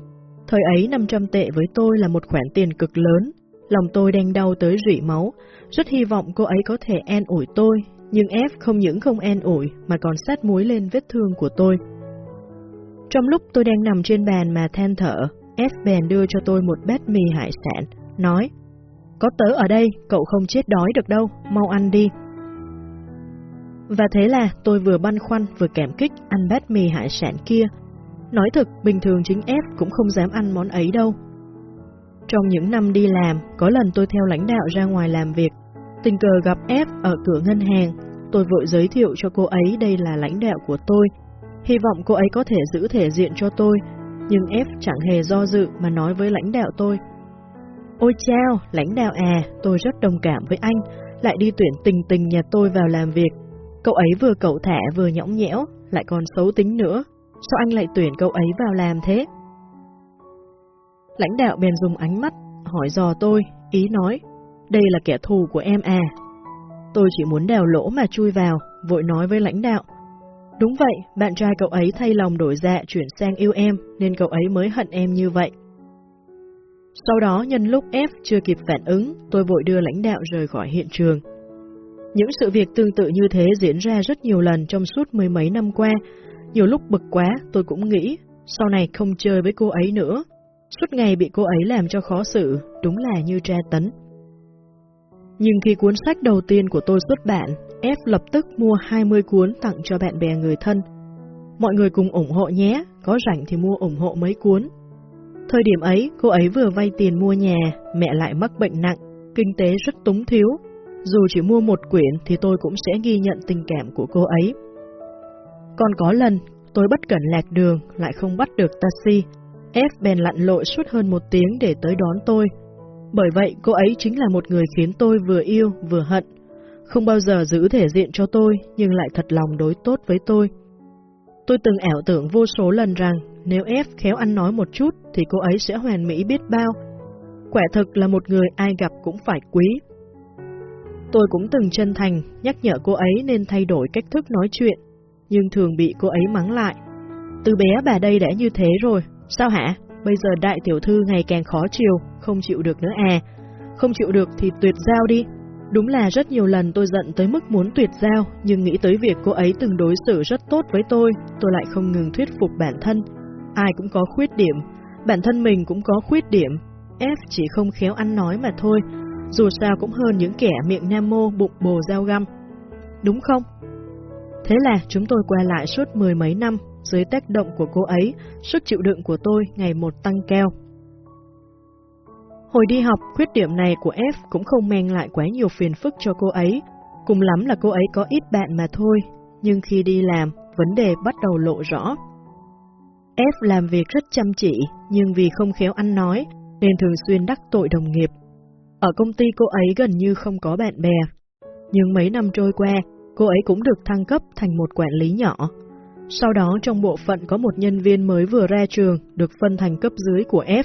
Thời ấy 500 tệ với tôi là một khoản tiền cực lớn, lòng tôi đang đau tới rỉ máu, rất hy vọng cô ấy có thể an ủi tôi, nhưng F không những không an ủi mà còn sát muối lên vết thương của tôi. Trong lúc tôi đang nằm trên bàn mà than thở, F bèn đưa cho tôi một bát mì hải sản, nói Có tớ ở đây, cậu không chết đói được đâu, mau ăn đi. Và thế là tôi vừa băn khoăn vừa cảm kích ăn bát mì hải sản kia. Nói thật, bình thường chính F cũng không dám ăn món ấy đâu. Trong những năm đi làm, có lần tôi theo lãnh đạo ra ngoài làm việc, tình cờ gặp F ở cửa ngân hàng, tôi vội giới thiệu cho cô ấy đây là lãnh đạo của tôi, hy vọng cô ấy có thể giữ thể diện cho tôi, nhưng F chẳng hề do dự mà nói với lãnh đạo tôi. Ôi chao, lãnh đạo à, tôi rất đồng cảm với anh, lại đi tuyển tình tình nhà tôi vào làm việc. Cậu ấy vừa cậu thả vừa nhõng nhẽo, lại còn xấu tính nữa. Sao anh lại tuyển cậu ấy vào làm thế? Lãnh đạo bèn dùng ánh mắt, hỏi dò tôi, ý nói, đây là kẻ thù của em à. Tôi chỉ muốn đèo lỗ mà chui vào, vội nói với lãnh đạo. Đúng vậy, bạn trai cậu ấy thay lòng đổi dạ chuyển sang yêu em, nên cậu ấy mới hận em như vậy. Sau đó nhân lúc F chưa kịp phản ứng, tôi vội đưa lãnh đạo rời khỏi hiện trường. Những sự việc tương tự như thế diễn ra rất nhiều lần trong suốt mười mấy năm qua. Nhiều lúc bực quá, tôi cũng nghĩ, sau này không chơi với cô ấy nữa. Suốt ngày bị cô ấy làm cho khó xử, đúng là như tra tấn. Nhưng khi cuốn sách đầu tiên của tôi xuất bản, F lập tức mua 20 cuốn tặng cho bạn bè người thân. Mọi người cùng ủng hộ nhé, có rảnh thì mua ủng hộ mấy cuốn. Thời điểm ấy, cô ấy vừa vay tiền mua nhà, mẹ lại mắc bệnh nặng, kinh tế rất túng thiếu. Dù chỉ mua một quyển thì tôi cũng sẽ ghi nhận tình cảm của cô ấy. Còn có lần, tôi bất cẩn lạc đường, lại không bắt được taxi. F bèn lặn lội suốt hơn một tiếng để tới đón tôi. Bởi vậy, cô ấy chính là một người khiến tôi vừa yêu vừa hận. Không bao giờ giữ thể diện cho tôi, nhưng lại thật lòng đối tốt với tôi. Tôi từng ảo tưởng vô số lần rằng nếu F khéo ăn nói một chút thì cô ấy sẽ hoàn mỹ biết bao. Quả thực là một người ai gặp cũng phải quý. Tôi cũng từng chân thành nhắc nhở cô ấy nên thay đổi cách thức nói chuyện, nhưng thường bị cô ấy mắng lại. Từ bé bà đây đã như thế rồi, sao hả? Bây giờ đại tiểu thư ngày càng khó chịu, không chịu được nữa à. Không chịu được thì tuyệt giao đi. Đúng là rất nhiều lần tôi giận tới mức muốn tuyệt giao, nhưng nghĩ tới việc cô ấy từng đối xử rất tốt với tôi, tôi lại không ngừng thuyết phục bản thân. Ai cũng có khuyết điểm, bản thân mình cũng có khuyết điểm. F chỉ không khéo ăn nói mà thôi, dù sao cũng hơn những kẻ miệng nam mô bụng bồ dao găm. Đúng không? Thế là chúng tôi quay lại suốt mười mấy năm, dưới tác động của cô ấy, sức chịu đựng của tôi ngày một tăng cao. Hồi đi học, khuyết điểm này của F cũng không mang lại quá nhiều phiền phức cho cô ấy, cùng lắm là cô ấy có ít bạn mà thôi, nhưng khi đi làm, vấn đề bắt đầu lộ rõ. F làm việc rất chăm chỉ, nhưng vì không khéo ăn nói, nên thường xuyên đắc tội đồng nghiệp. Ở công ty cô ấy gần như không có bạn bè. Nhưng mấy năm trôi qua, cô ấy cũng được thăng cấp thành một quản lý nhỏ. Sau đó trong bộ phận có một nhân viên mới vừa ra trường, được phân thành cấp dưới của F.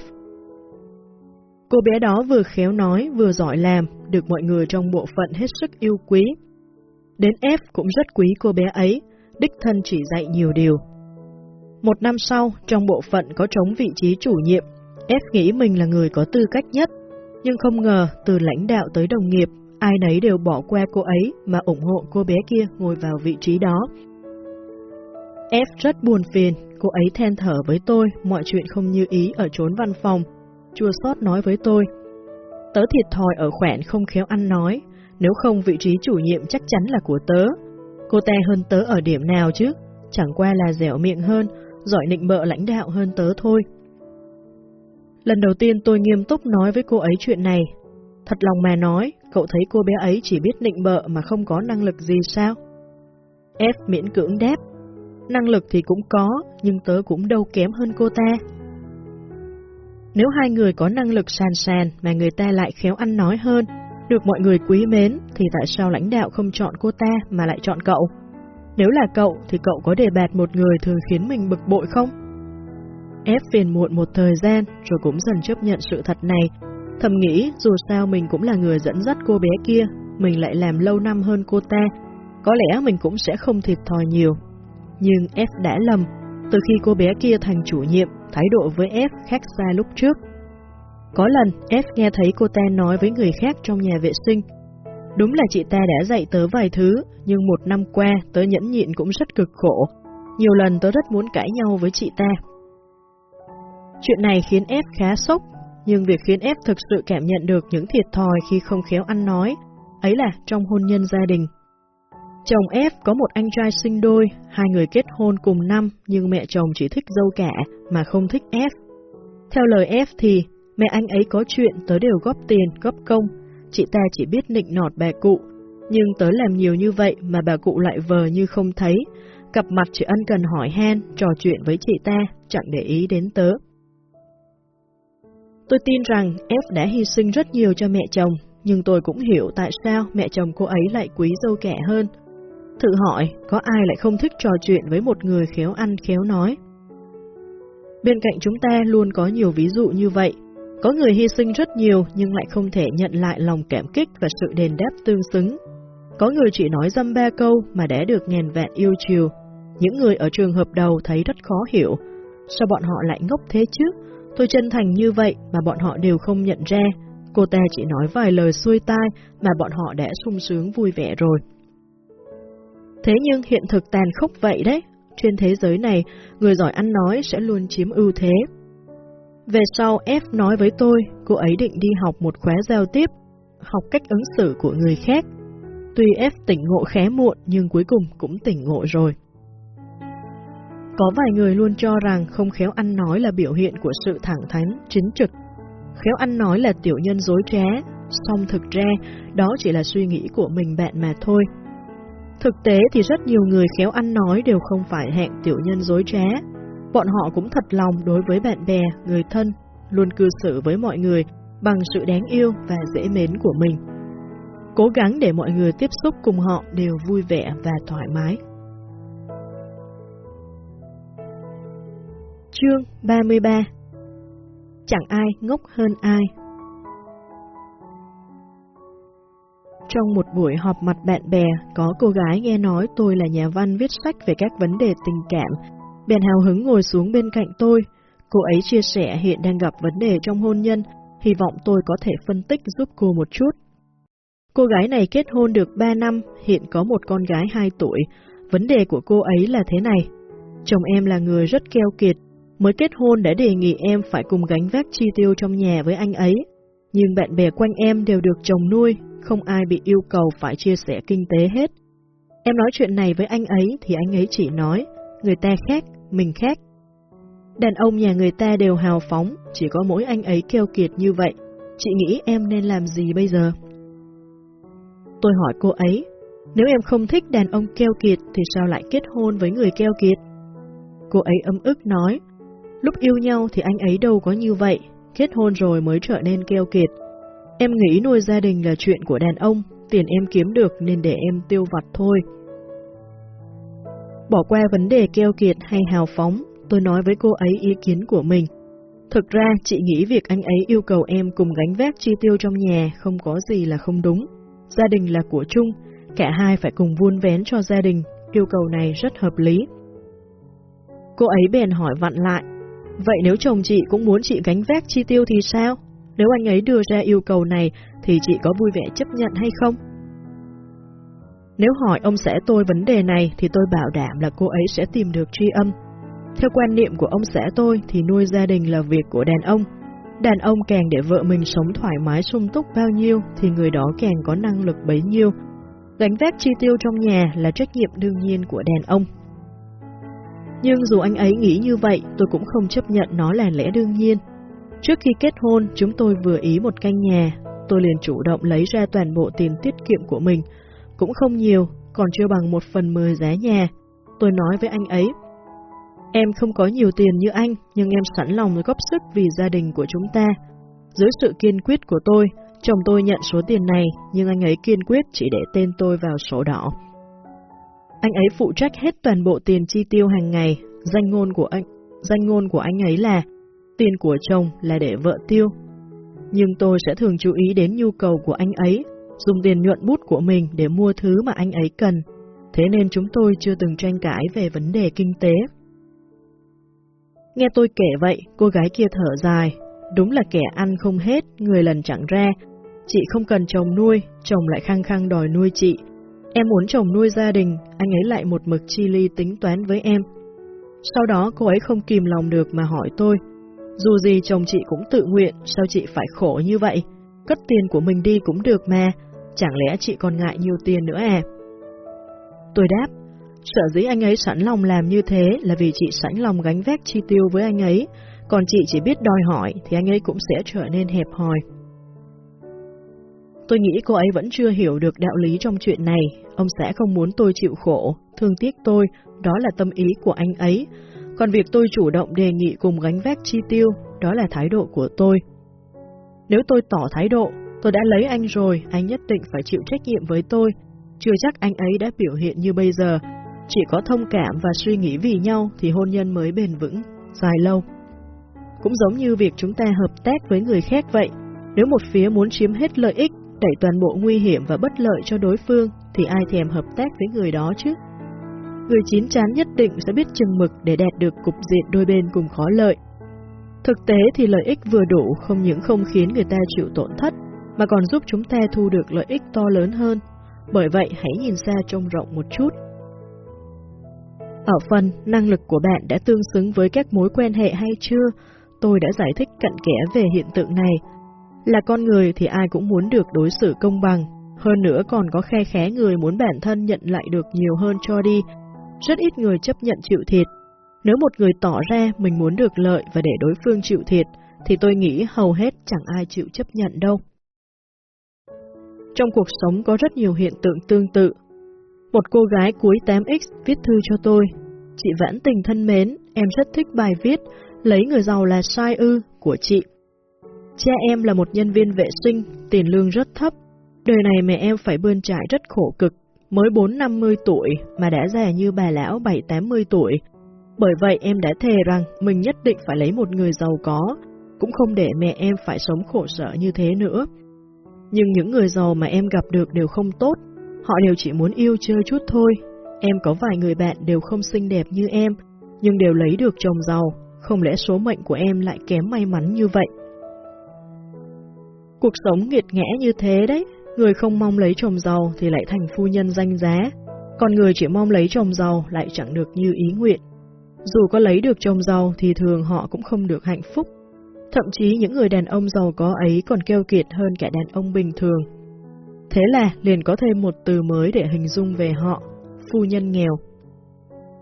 Cô bé đó vừa khéo nói vừa giỏi làm, được mọi người trong bộ phận hết sức yêu quý. Đến F cũng rất quý cô bé ấy, đích thân chỉ dạy nhiều điều. Một năm sau, trong bộ phận có trống vị trí chủ nhiệm, F nghĩ mình là người có tư cách nhất, nhưng không ngờ từ lãnh đạo tới đồng nghiệp, ai nấy đều bỏ qua cô ấy mà ủng hộ cô bé kia ngồi vào vị trí đó. F rất buồn phiền, cô ấy than thở với tôi mọi chuyện không như ý ở trốn văn phòng, chua xót nói với tôi. Tớ thiệt thòi ở khoẻn không khéo ăn nói, nếu không vị trí chủ nhiệm chắc chắn là của tớ. Cô ta hơn tớ ở điểm nào chứ, chẳng qua là dẻo miệng hơn, giỏi nịnh bợ lãnh đạo hơn tớ thôi. Lần đầu tiên tôi nghiêm túc nói với cô ấy chuyện này. Thật lòng mà nói, cậu thấy cô bé ấy chỉ biết nịnh bợ mà không có năng lực gì sao? F miễn cưỡng đáp. Năng lực thì cũng có, nhưng tớ cũng đâu kém hơn cô ta. Nếu hai người có năng lực sàn sàn mà người ta lại khéo ăn nói hơn, được mọi người quý mến, thì tại sao lãnh đạo không chọn cô ta mà lại chọn cậu? Nếu là cậu, thì cậu có đề bạt một người thường khiến mình bực bội không? Ép phiền muộn một thời gian, rồi cũng dần chấp nhận sự thật này. Thầm nghĩ dù sao mình cũng là người dẫn dắt cô bé kia, mình lại làm lâu năm hơn cô ta, có lẽ mình cũng sẽ không thiệt thòi nhiều. Nhưng F đã lầm, từ khi cô bé kia thành chủ nhiệm, thái độ với F khác xa lúc trước. Có lần, F nghe thấy cô ta nói với người khác trong nhà vệ sinh. Đúng là chị ta đã dạy tớ vài thứ, nhưng một năm qua tớ nhẫn nhịn cũng rất cực khổ. Nhiều lần tớ rất muốn cãi nhau với chị ta. Chuyện này khiến F khá sốc, nhưng việc khiến F thực sự cảm nhận được những thiệt thòi khi không khéo ăn nói, ấy là trong hôn nhân gia đình. Chồng F có một anh trai sinh đôi, hai người kết hôn cùng năm nhưng mẹ chồng chỉ thích dâu cả mà không thích F. Theo lời F thì, mẹ anh ấy có chuyện tớ đều góp tiền, góp công, chị ta chỉ biết nịnh nọt bà cụ, nhưng tớ làm nhiều như vậy mà bà cụ lại vờ như không thấy, cặp mặt chỉ ân cần hỏi han, trò chuyện với chị ta, chẳng để ý đến tớ. Tôi tin rằng F đã hy sinh rất nhiều cho mẹ chồng, nhưng tôi cũng hiểu tại sao mẹ chồng cô ấy lại quý dâu kẻ hơn. Thử hỏi, có ai lại không thích trò chuyện với một người khéo ăn khéo nói? Bên cạnh chúng ta luôn có nhiều ví dụ như vậy. Có người hy sinh rất nhiều nhưng lại không thể nhận lại lòng cảm kích và sự đền đáp tương xứng. Có người chỉ nói dăm ba câu mà đã được ngàn vạn yêu chiều. Những người ở trường hợp đầu thấy rất khó hiểu. Sao bọn họ lại ngốc thế chứ? Tôi chân thành như vậy mà bọn họ đều không nhận ra. Cô ta chỉ nói vài lời xuôi tai mà bọn họ đã sung sướng vui vẻ rồi. Thế nhưng hiện thực tàn khốc vậy đấy. Trên thế giới này, người giỏi ăn nói sẽ luôn chiếm ưu thế. Về sau, F nói với tôi, cô ấy định đi học một khóa giao tiếp, học cách ứng xử của người khác. Tuy F tỉnh ngộ khé muộn nhưng cuối cùng cũng tỉnh ngộ rồi. Có vài người luôn cho rằng không khéo ăn nói là biểu hiện của sự thẳng thắn, chính trực. Khéo ăn nói là tiểu nhân dối trá, song thực ra đó chỉ là suy nghĩ của mình bạn mà thôi. Thực tế thì rất nhiều người khéo ăn nói đều không phải hạng tiểu nhân dối trá. Bọn họ cũng thật lòng đối với bạn bè, người thân, luôn cư xử với mọi người bằng sự đáng yêu và dễ mến của mình. Cố gắng để mọi người tiếp xúc cùng họ đều vui vẻ và thoải mái. Chương 33 Chẳng ai ngốc hơn ai Trong một buổi họp mặt bạn bè, có cô gái nghe nói tôi là nhà văn viết sách về các vấn đề tình cảm. Bèn hào hứng ngồi xuống bên cạnh tôi. Cô ấy chia sẻ hiện đang gặp vấn đề trong hôn nhân, hy vọng tôi có thể phân tích giúp cô một chút. Cô gái này kết hôn được 3 năm, hiện có một con gái 2 tuổi. Vấn đề của cô ấy là thế này. Chồng em là người rất keo kiệt, mới kết hôn đã đề nghị em phải cùng gánh vác chi tiêu trong nhà với anh ấy. Nhưng bạn bè quanh em đều được chồng nuôi, không ai bị yêu cầu phải chia sẻ kinh tế hết. Em nói chuyện này với anh ấy thì anh ấy chỉ nói, người ta khác, mình khác. Đàn ông nhà người ta đều hào phóng, chỉ có mỗi anh ấy keo kiệt như vậy. Chị nghĩ em nên làm gì bây giờ? Tôi hỏi cô ấy, nếu em không thích đàn ông keo kiệt thì sao lại kết hôn với người keo kiệt? Cô ấy ấm ức nói, lúc yêu nhau thì anh ấy đâu có như vậy, kết hôn rồi mới trở nên keo kiệt. Em nghĩ nuôi gia đình là chuyện của đàn ông, tiền em kiếm được nên để em tiêu vặt thôi. Bỏ qua vấn đề keo kiệt hay hào phóng, tôi nói với cô ấy ý kiến của mình. Thực ra, chị nghĩ việc anh ấy yêu cầu em cùng gánh vác chi tiêu trong nhà không có gì là không đúng. Gia đình là của chung, cả hai phải cùng vun vén cho gia đình, yêu cầu này rất hợp lý. Cô ấy bèn hỏi vặn lại, vậy nếu chồng chị cũng muốn chị gánh vác chi tiêu thì sao? Nếu anh ấy đưa ra yêu cầu này, thì chị có vui vẻ chấp nhận hay không? Nếu hỏi ông xã tôi vấn đề này, thì tôi bảo đảm là cô ấy sẽ tìm được tri âm. Theo quan niệm của ông xã tôi, thì nuôi gia đình là việc của đàn ông. Đàn ông càng để vợ mình sống thoải mái, sung túc bao nhiêu, thì người đó càng có năng lực bấy nhiêu. Gánh vác chi tiêu trong nhà là trách nhiệm đương nhiên của đàn ông. Nhưng dù anh ấy nghĩ như vậy, tôi cũng không chấp nhận nó là lẽ đương nhiên. Trước khi kết hôn, chúng tôi vừa ý một căn nhà, tôi liền chủ động lấy ra toàn bộ tiền tiết kiệm của mình, cũng không nhiều, còn chưa bằng một phần mười giá nhà. Tôi nói với anh ấy, em không có nhiều tiền như anh, nhưng em sẵn lòng góp sức vì gia đình của chúng ta. Dưới sự kiên quyết của tôi, chồng tôi nhận số tiền này, nhưng anh ấy kiên quyết chỉ để tên tôi vào sổ đỏ. Anh ấy phụ trách hết toàn bộ tiền chi tiêu hàng ngày, danh ngôn của anh danh ngôn của anh ấy là tiền của chồng là để vợ tiêu. nhưng tôi sẽ thường chú ý đến nhu cầu của anh ấy, dùng tiền nhuận bút của mình để mua thứ mà anh ấy cần. Thế nên chúng tôi chưa từng tranh cãi về vấn đề kinh tế. Nghe tôi kể vậy, cô gái kia thở dài. Đúng là kẻ ăn không hết, người lần chẳng ra. Chị không cần chồng nuôi, chồng lại khăng khăng đòi nuôi chị. Em muốn chồng nuôi gia đình, anh ấy lại một mực chi ly tính toán với em. Sau đó cô ấy không kìm lòng được mà hỏi tôi, dù gì chồng chị cũng tự nguyện, sao chị phải khổ như vậy? Cất tiền của mình đi cũng được mà, chẳng lẽ chị còn ngại nhiều tiền nữa à? Tôi đáp, sợ dĩ anh ấy sẵn lòng làm như thế là vì chị sẵn lòng gánh vác chi tiêu với anh ấy, còn chị chỉ biết đòi hỏi thì anh ấy cũng sẽ trở nên hẹp hòi. Tôi nghĩ cô ấy vẫn chưa hiểu được đạo lý trong chuyện này, ông sẽ không muốn tôi chịu khổ, thương tiếc tôi, đó là tâm ý của anh ấy, còn việc tôi chủ động đề nghị cùng gánh vác chi tiêu, đó là thái độ của tôi. Nếu tôi tỏ thái độ, tôi đã lấy anh rồi, anh nhất định phải chịu trách nhiệm với tôi. Chưa chắc anh ấy đã biểu hiện như bây giờ. Chỉ có thông cảm và suy nghĩ vì nhau thì hôn nhân mới bền vững, dài lâu. Cũng giống như việc chúng ta hợp tác với người khác vậy. Nếu một phía muốn chiếm hết lợi ích, đẩy toàn bộ nguy hiểm và bất lợi cho đối phương, thì ai thèm hợp tác với người đó chứ? người chín chắn nhất định sẽ biết chừng mực để đạt được cục diện đôi bên cùng khó lợi. Thực tế thì lợi ích vừa đủ không những không khiến người ta chịu tổn thất, mà còn giúp chúng ta thu được lợi ích to lớn hơn. Bởi vậy hãy nhìn xa trông rộng một chút. Ở phần năng lực của bạn đã tương xứng với các mối quan hệ hay chưa, tôi đã giải thích cặn kẽ về hiện tượng này. Là con người thì ai cũng muốn được đối xử công bằng, hơn nữa còn có khe khé người muốn bản thân nhận lại được nhiều hơn cho đi, rất ít người chấp nhận chịu thiệt. Nếu một người tỏ ra mình muốn được lợi và để đối phương chịu thiệt, thì tôi nghĩ hầu hết chẳng ai chịu chấp nhận đâu. Trong cuộc sống có rất nhiều hiện tượng tương tự. Một cô gái cuối 8X viết thư cho tôi. Chị Vãn Tình thân mến, em rất thích bài viết Lấy người giàu là sai ư của chị. Cha em là một nhân viên vệ sinh, tiền lương rất thấp. Đời này mẹ em phải bươn trải rất khổ cực, mới 4-50 tuổi mà đã già như bà lão 7-80 tuổi. Bởi vậy em đã thề rằng mình nhất định phải lấy một người giàu có, cũng không để mẹ em phải sống khổ sở như thế nữa. Nhưng những người giàu mà em gặp được đều không tốt, họ đều chỉ muốn yêu chơi chút thôi. Em có vài người bạn đều không xinh đẹp như em, nhưng đều lấy được chồng giàu, không lẽ số mệnh của em lại kém may mắn như vậy? Cuộc sống nghiệt ngẽ như thế đấy, Người không mong lấy chồng giàu thì lại thành phu nhân danh giá, còn người chỉ mong lấy chồng giàu lại chẳng được như ý nguyện. Dù có lấy được chồng giàu thì thường họ cũng không được hạnh phúc. Thậm chí những người đàn ông giàu có ấy còn keo kiệt hơn cả đàn ông bình thường. Thế là liền có thêm một từ mới để hình dung về họ, phu nhân nghèo.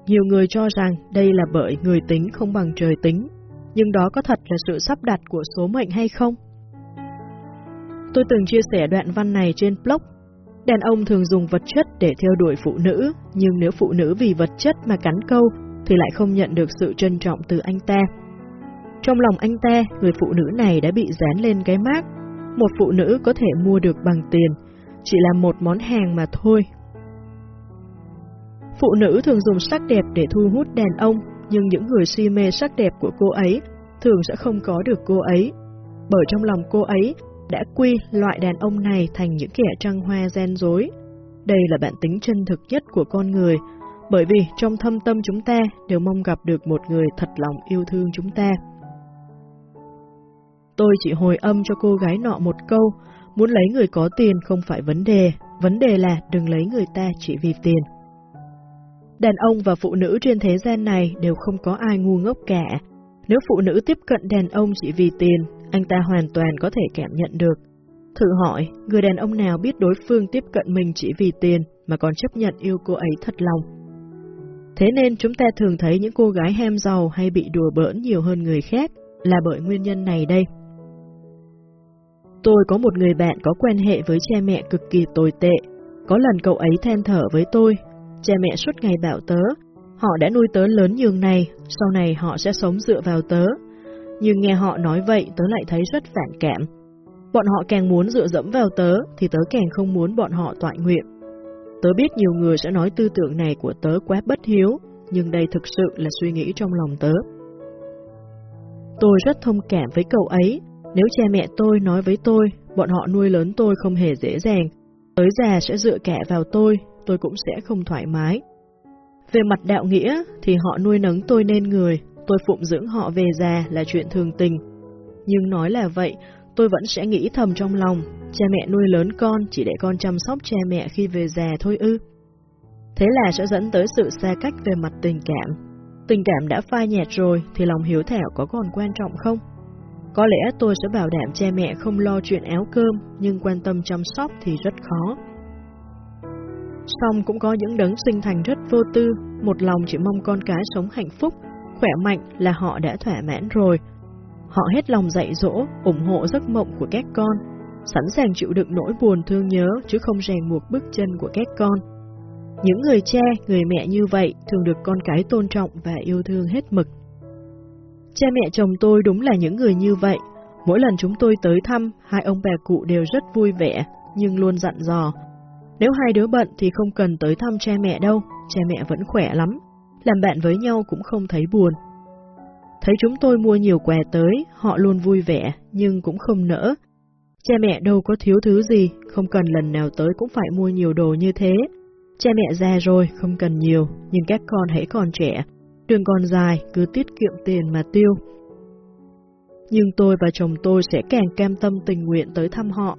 Nhiều người cho rằng đây là bởi người tính không bằng trời tính, nhưng đó có thật là sự sắp đặt của số mệnh hay không? Tôi từng chia sẻ đoạn văn này trên blog. Đàn ông thường dùng vật chất để theo đuổi phụ nữ, nhưng nếu phụ nữ vì vật chất mà cắn câu, thì lại không nhận được sự trân trọng từ anh ta. Trong lòng anh ta, người phụ nữ này đã bị dán lên cái mác. Một phụ nữ có thể mua được bằng tiền, chỉ là một món hàng mà thôi. Phụ nữ thường dùng sắc đẹp để thu hút đàn ông, nhưng những người si mê sắc đẹp của cô ấy thường sẽ không có được cô ấy. Bởi trong lòng cô ấy đã quy loại đàn ông này thành những kẻ trăng hoa gian dối. Đây là bản tính chân thực nhất của con người, bởi vì trong thâm tâm chúng ta đều mong gặp được một người thật lòng yêu thương chúng ta. Tôi chỉ hồi âm cho cô gái nọ một câu, muốn lấy người có tiền không phải vấn đề, vấn đề là đừng lấy người ta chỉ vì tiền. Đàn ông và phụ nữ trên thế gian này đều không có ai ngu ngốc cả. Nếu phụ nữ tiếp cận đàn ông chỉ vì tiền, anh ta hoàn toàn có thể cảm nhận được. Thử hỏi, người đàn ông nào biết đối phương tiếp cận mình chỉ vì tiền mà còn chấp nhận yêu cô ấy thật lòng. Thế nên chúng ta thường thấy những cô gái ham giàu hay bị đùa bỡn nhiều hơn người khác là bởi nguyên nhân này đây. Tôi có một người bạn có quan hệ với cha mẹ cực kỳ tồi tệ. Có lần cậu ấy than thở với tôi, cha mẹ suốt ngày bảo tớ, họ đã nuôi tớ lớn nhường này, sau này họ sẽ sống dựa vào tớ, nhưng nghe họ nói vậy tớ lại thấy rất phản cảm. Bọn họ càng muốn dựa dẫm vào tớ, thì tớ càng không muốn bọn họ tọa nguyện. Tớ biết nhiều người sẽ nói tư tưởng này của tớ quá bất hiếu, nhưng đây thực sự là suy nghĩ trong lòng tớ. Tôi rất thông cảm với cậu ấy, Nếu cha mẹ tôi nói với tôi, bọn họ nuôi lớn tôi không hề dễ dàng, tới già sẽ dựa kẻ vào tôi, tôi cũng sẽ không thoải mái. Về mặt đạo nghĩa thì họ nuôi nấng tôi nên người, tôi phụng dưỡng họ về già là chuyện thường tình. Nhưng nói là vậy, tôi vẫn sẽ nghĩ thầm trong lòng, cha mẹ nuôi lớn con chỉ để con chăm sóc cha mẹ khi về già thôi ư. Thế là sẽ dẫn tới sự xa cách về mặt tình cảm. Tình cảm đã phai nhạt rồi thì lòng hiếu thảo có còn quan trọng không? Có lẽ tôi sẽ bảo đảm cha mẹ không lo chuyện áo cơm, nhưng quan tâm chăm sóc thì rất khó. Xong cũng có những đấng sinh thành rất vô tư, một lòng chỉ mong con cái sống hạnh phúc, khỏe mạnh là họ đã thỏa mãn rồi. Họ hết lòng dạy dỗ, ủng hộ giấc mộng của các con, sẵn sàng chịu đựng nỗi buồn thương nhớ chứ không rèn buộc bước chân của các con. Những người cha, người mẹ như vậy thường được con cái tôn trọng và yêu thương hết mực. Cha mẹ chồng tôi đúng là những người như vậy. Mỗi lần chúng tôi tới thăm, hai ông bà cụ đều rất vui vẻ, nhưng luôn dặn dò. Nếu hai đứa bận thì không cần tới thăm cha mẹ đâu, cha mẹ vẫn khỏe lắm. Làm bạn với nhau cũng không thấy buồn. Thấy chúng tôi mua nhiều quà tới, họ luôn vui vẻ, nhưng cũng không nỡ. Cha mẹ đâu có thiếu thứ gì, không cần lần nào tới cũng phải mua nhiều đồ như thế. Cha mẹ già rồi, không cần nhiều, nhưng các con hãy còn trẻ, đường còn dài, cứ tiết kiệm tiền mà tiêu. Nhưng tôi và chồng tôi sẽ càng cam tâm tình nguyện tới thăm họ,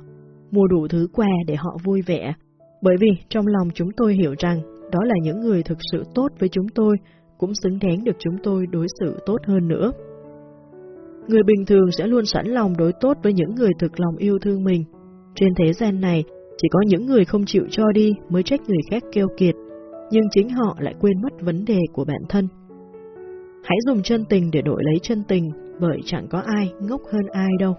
mua đủ thứ quà để họ vui vẻ, bởi vì trong lòng chúng tôi hiểu rằng đó là những người thực sự tốt với chúng tôi, cũng xứng đáng được chúng tôi đối xử tốt hơn nữa. Người bình thường sẽ luôn sẵn lòng đối tốt với những người thực lòng yêu thương mình. Trên thế gian này, chỉ có những người không chịu cho đi mới trách người khác keo kiệt, nhưng chính họ lại quên mất vấn đề của bản thân. Hãy dùng chân tình để đổi lấy chân tình, bởi chẳng có ai ngốc hơn ai đâu.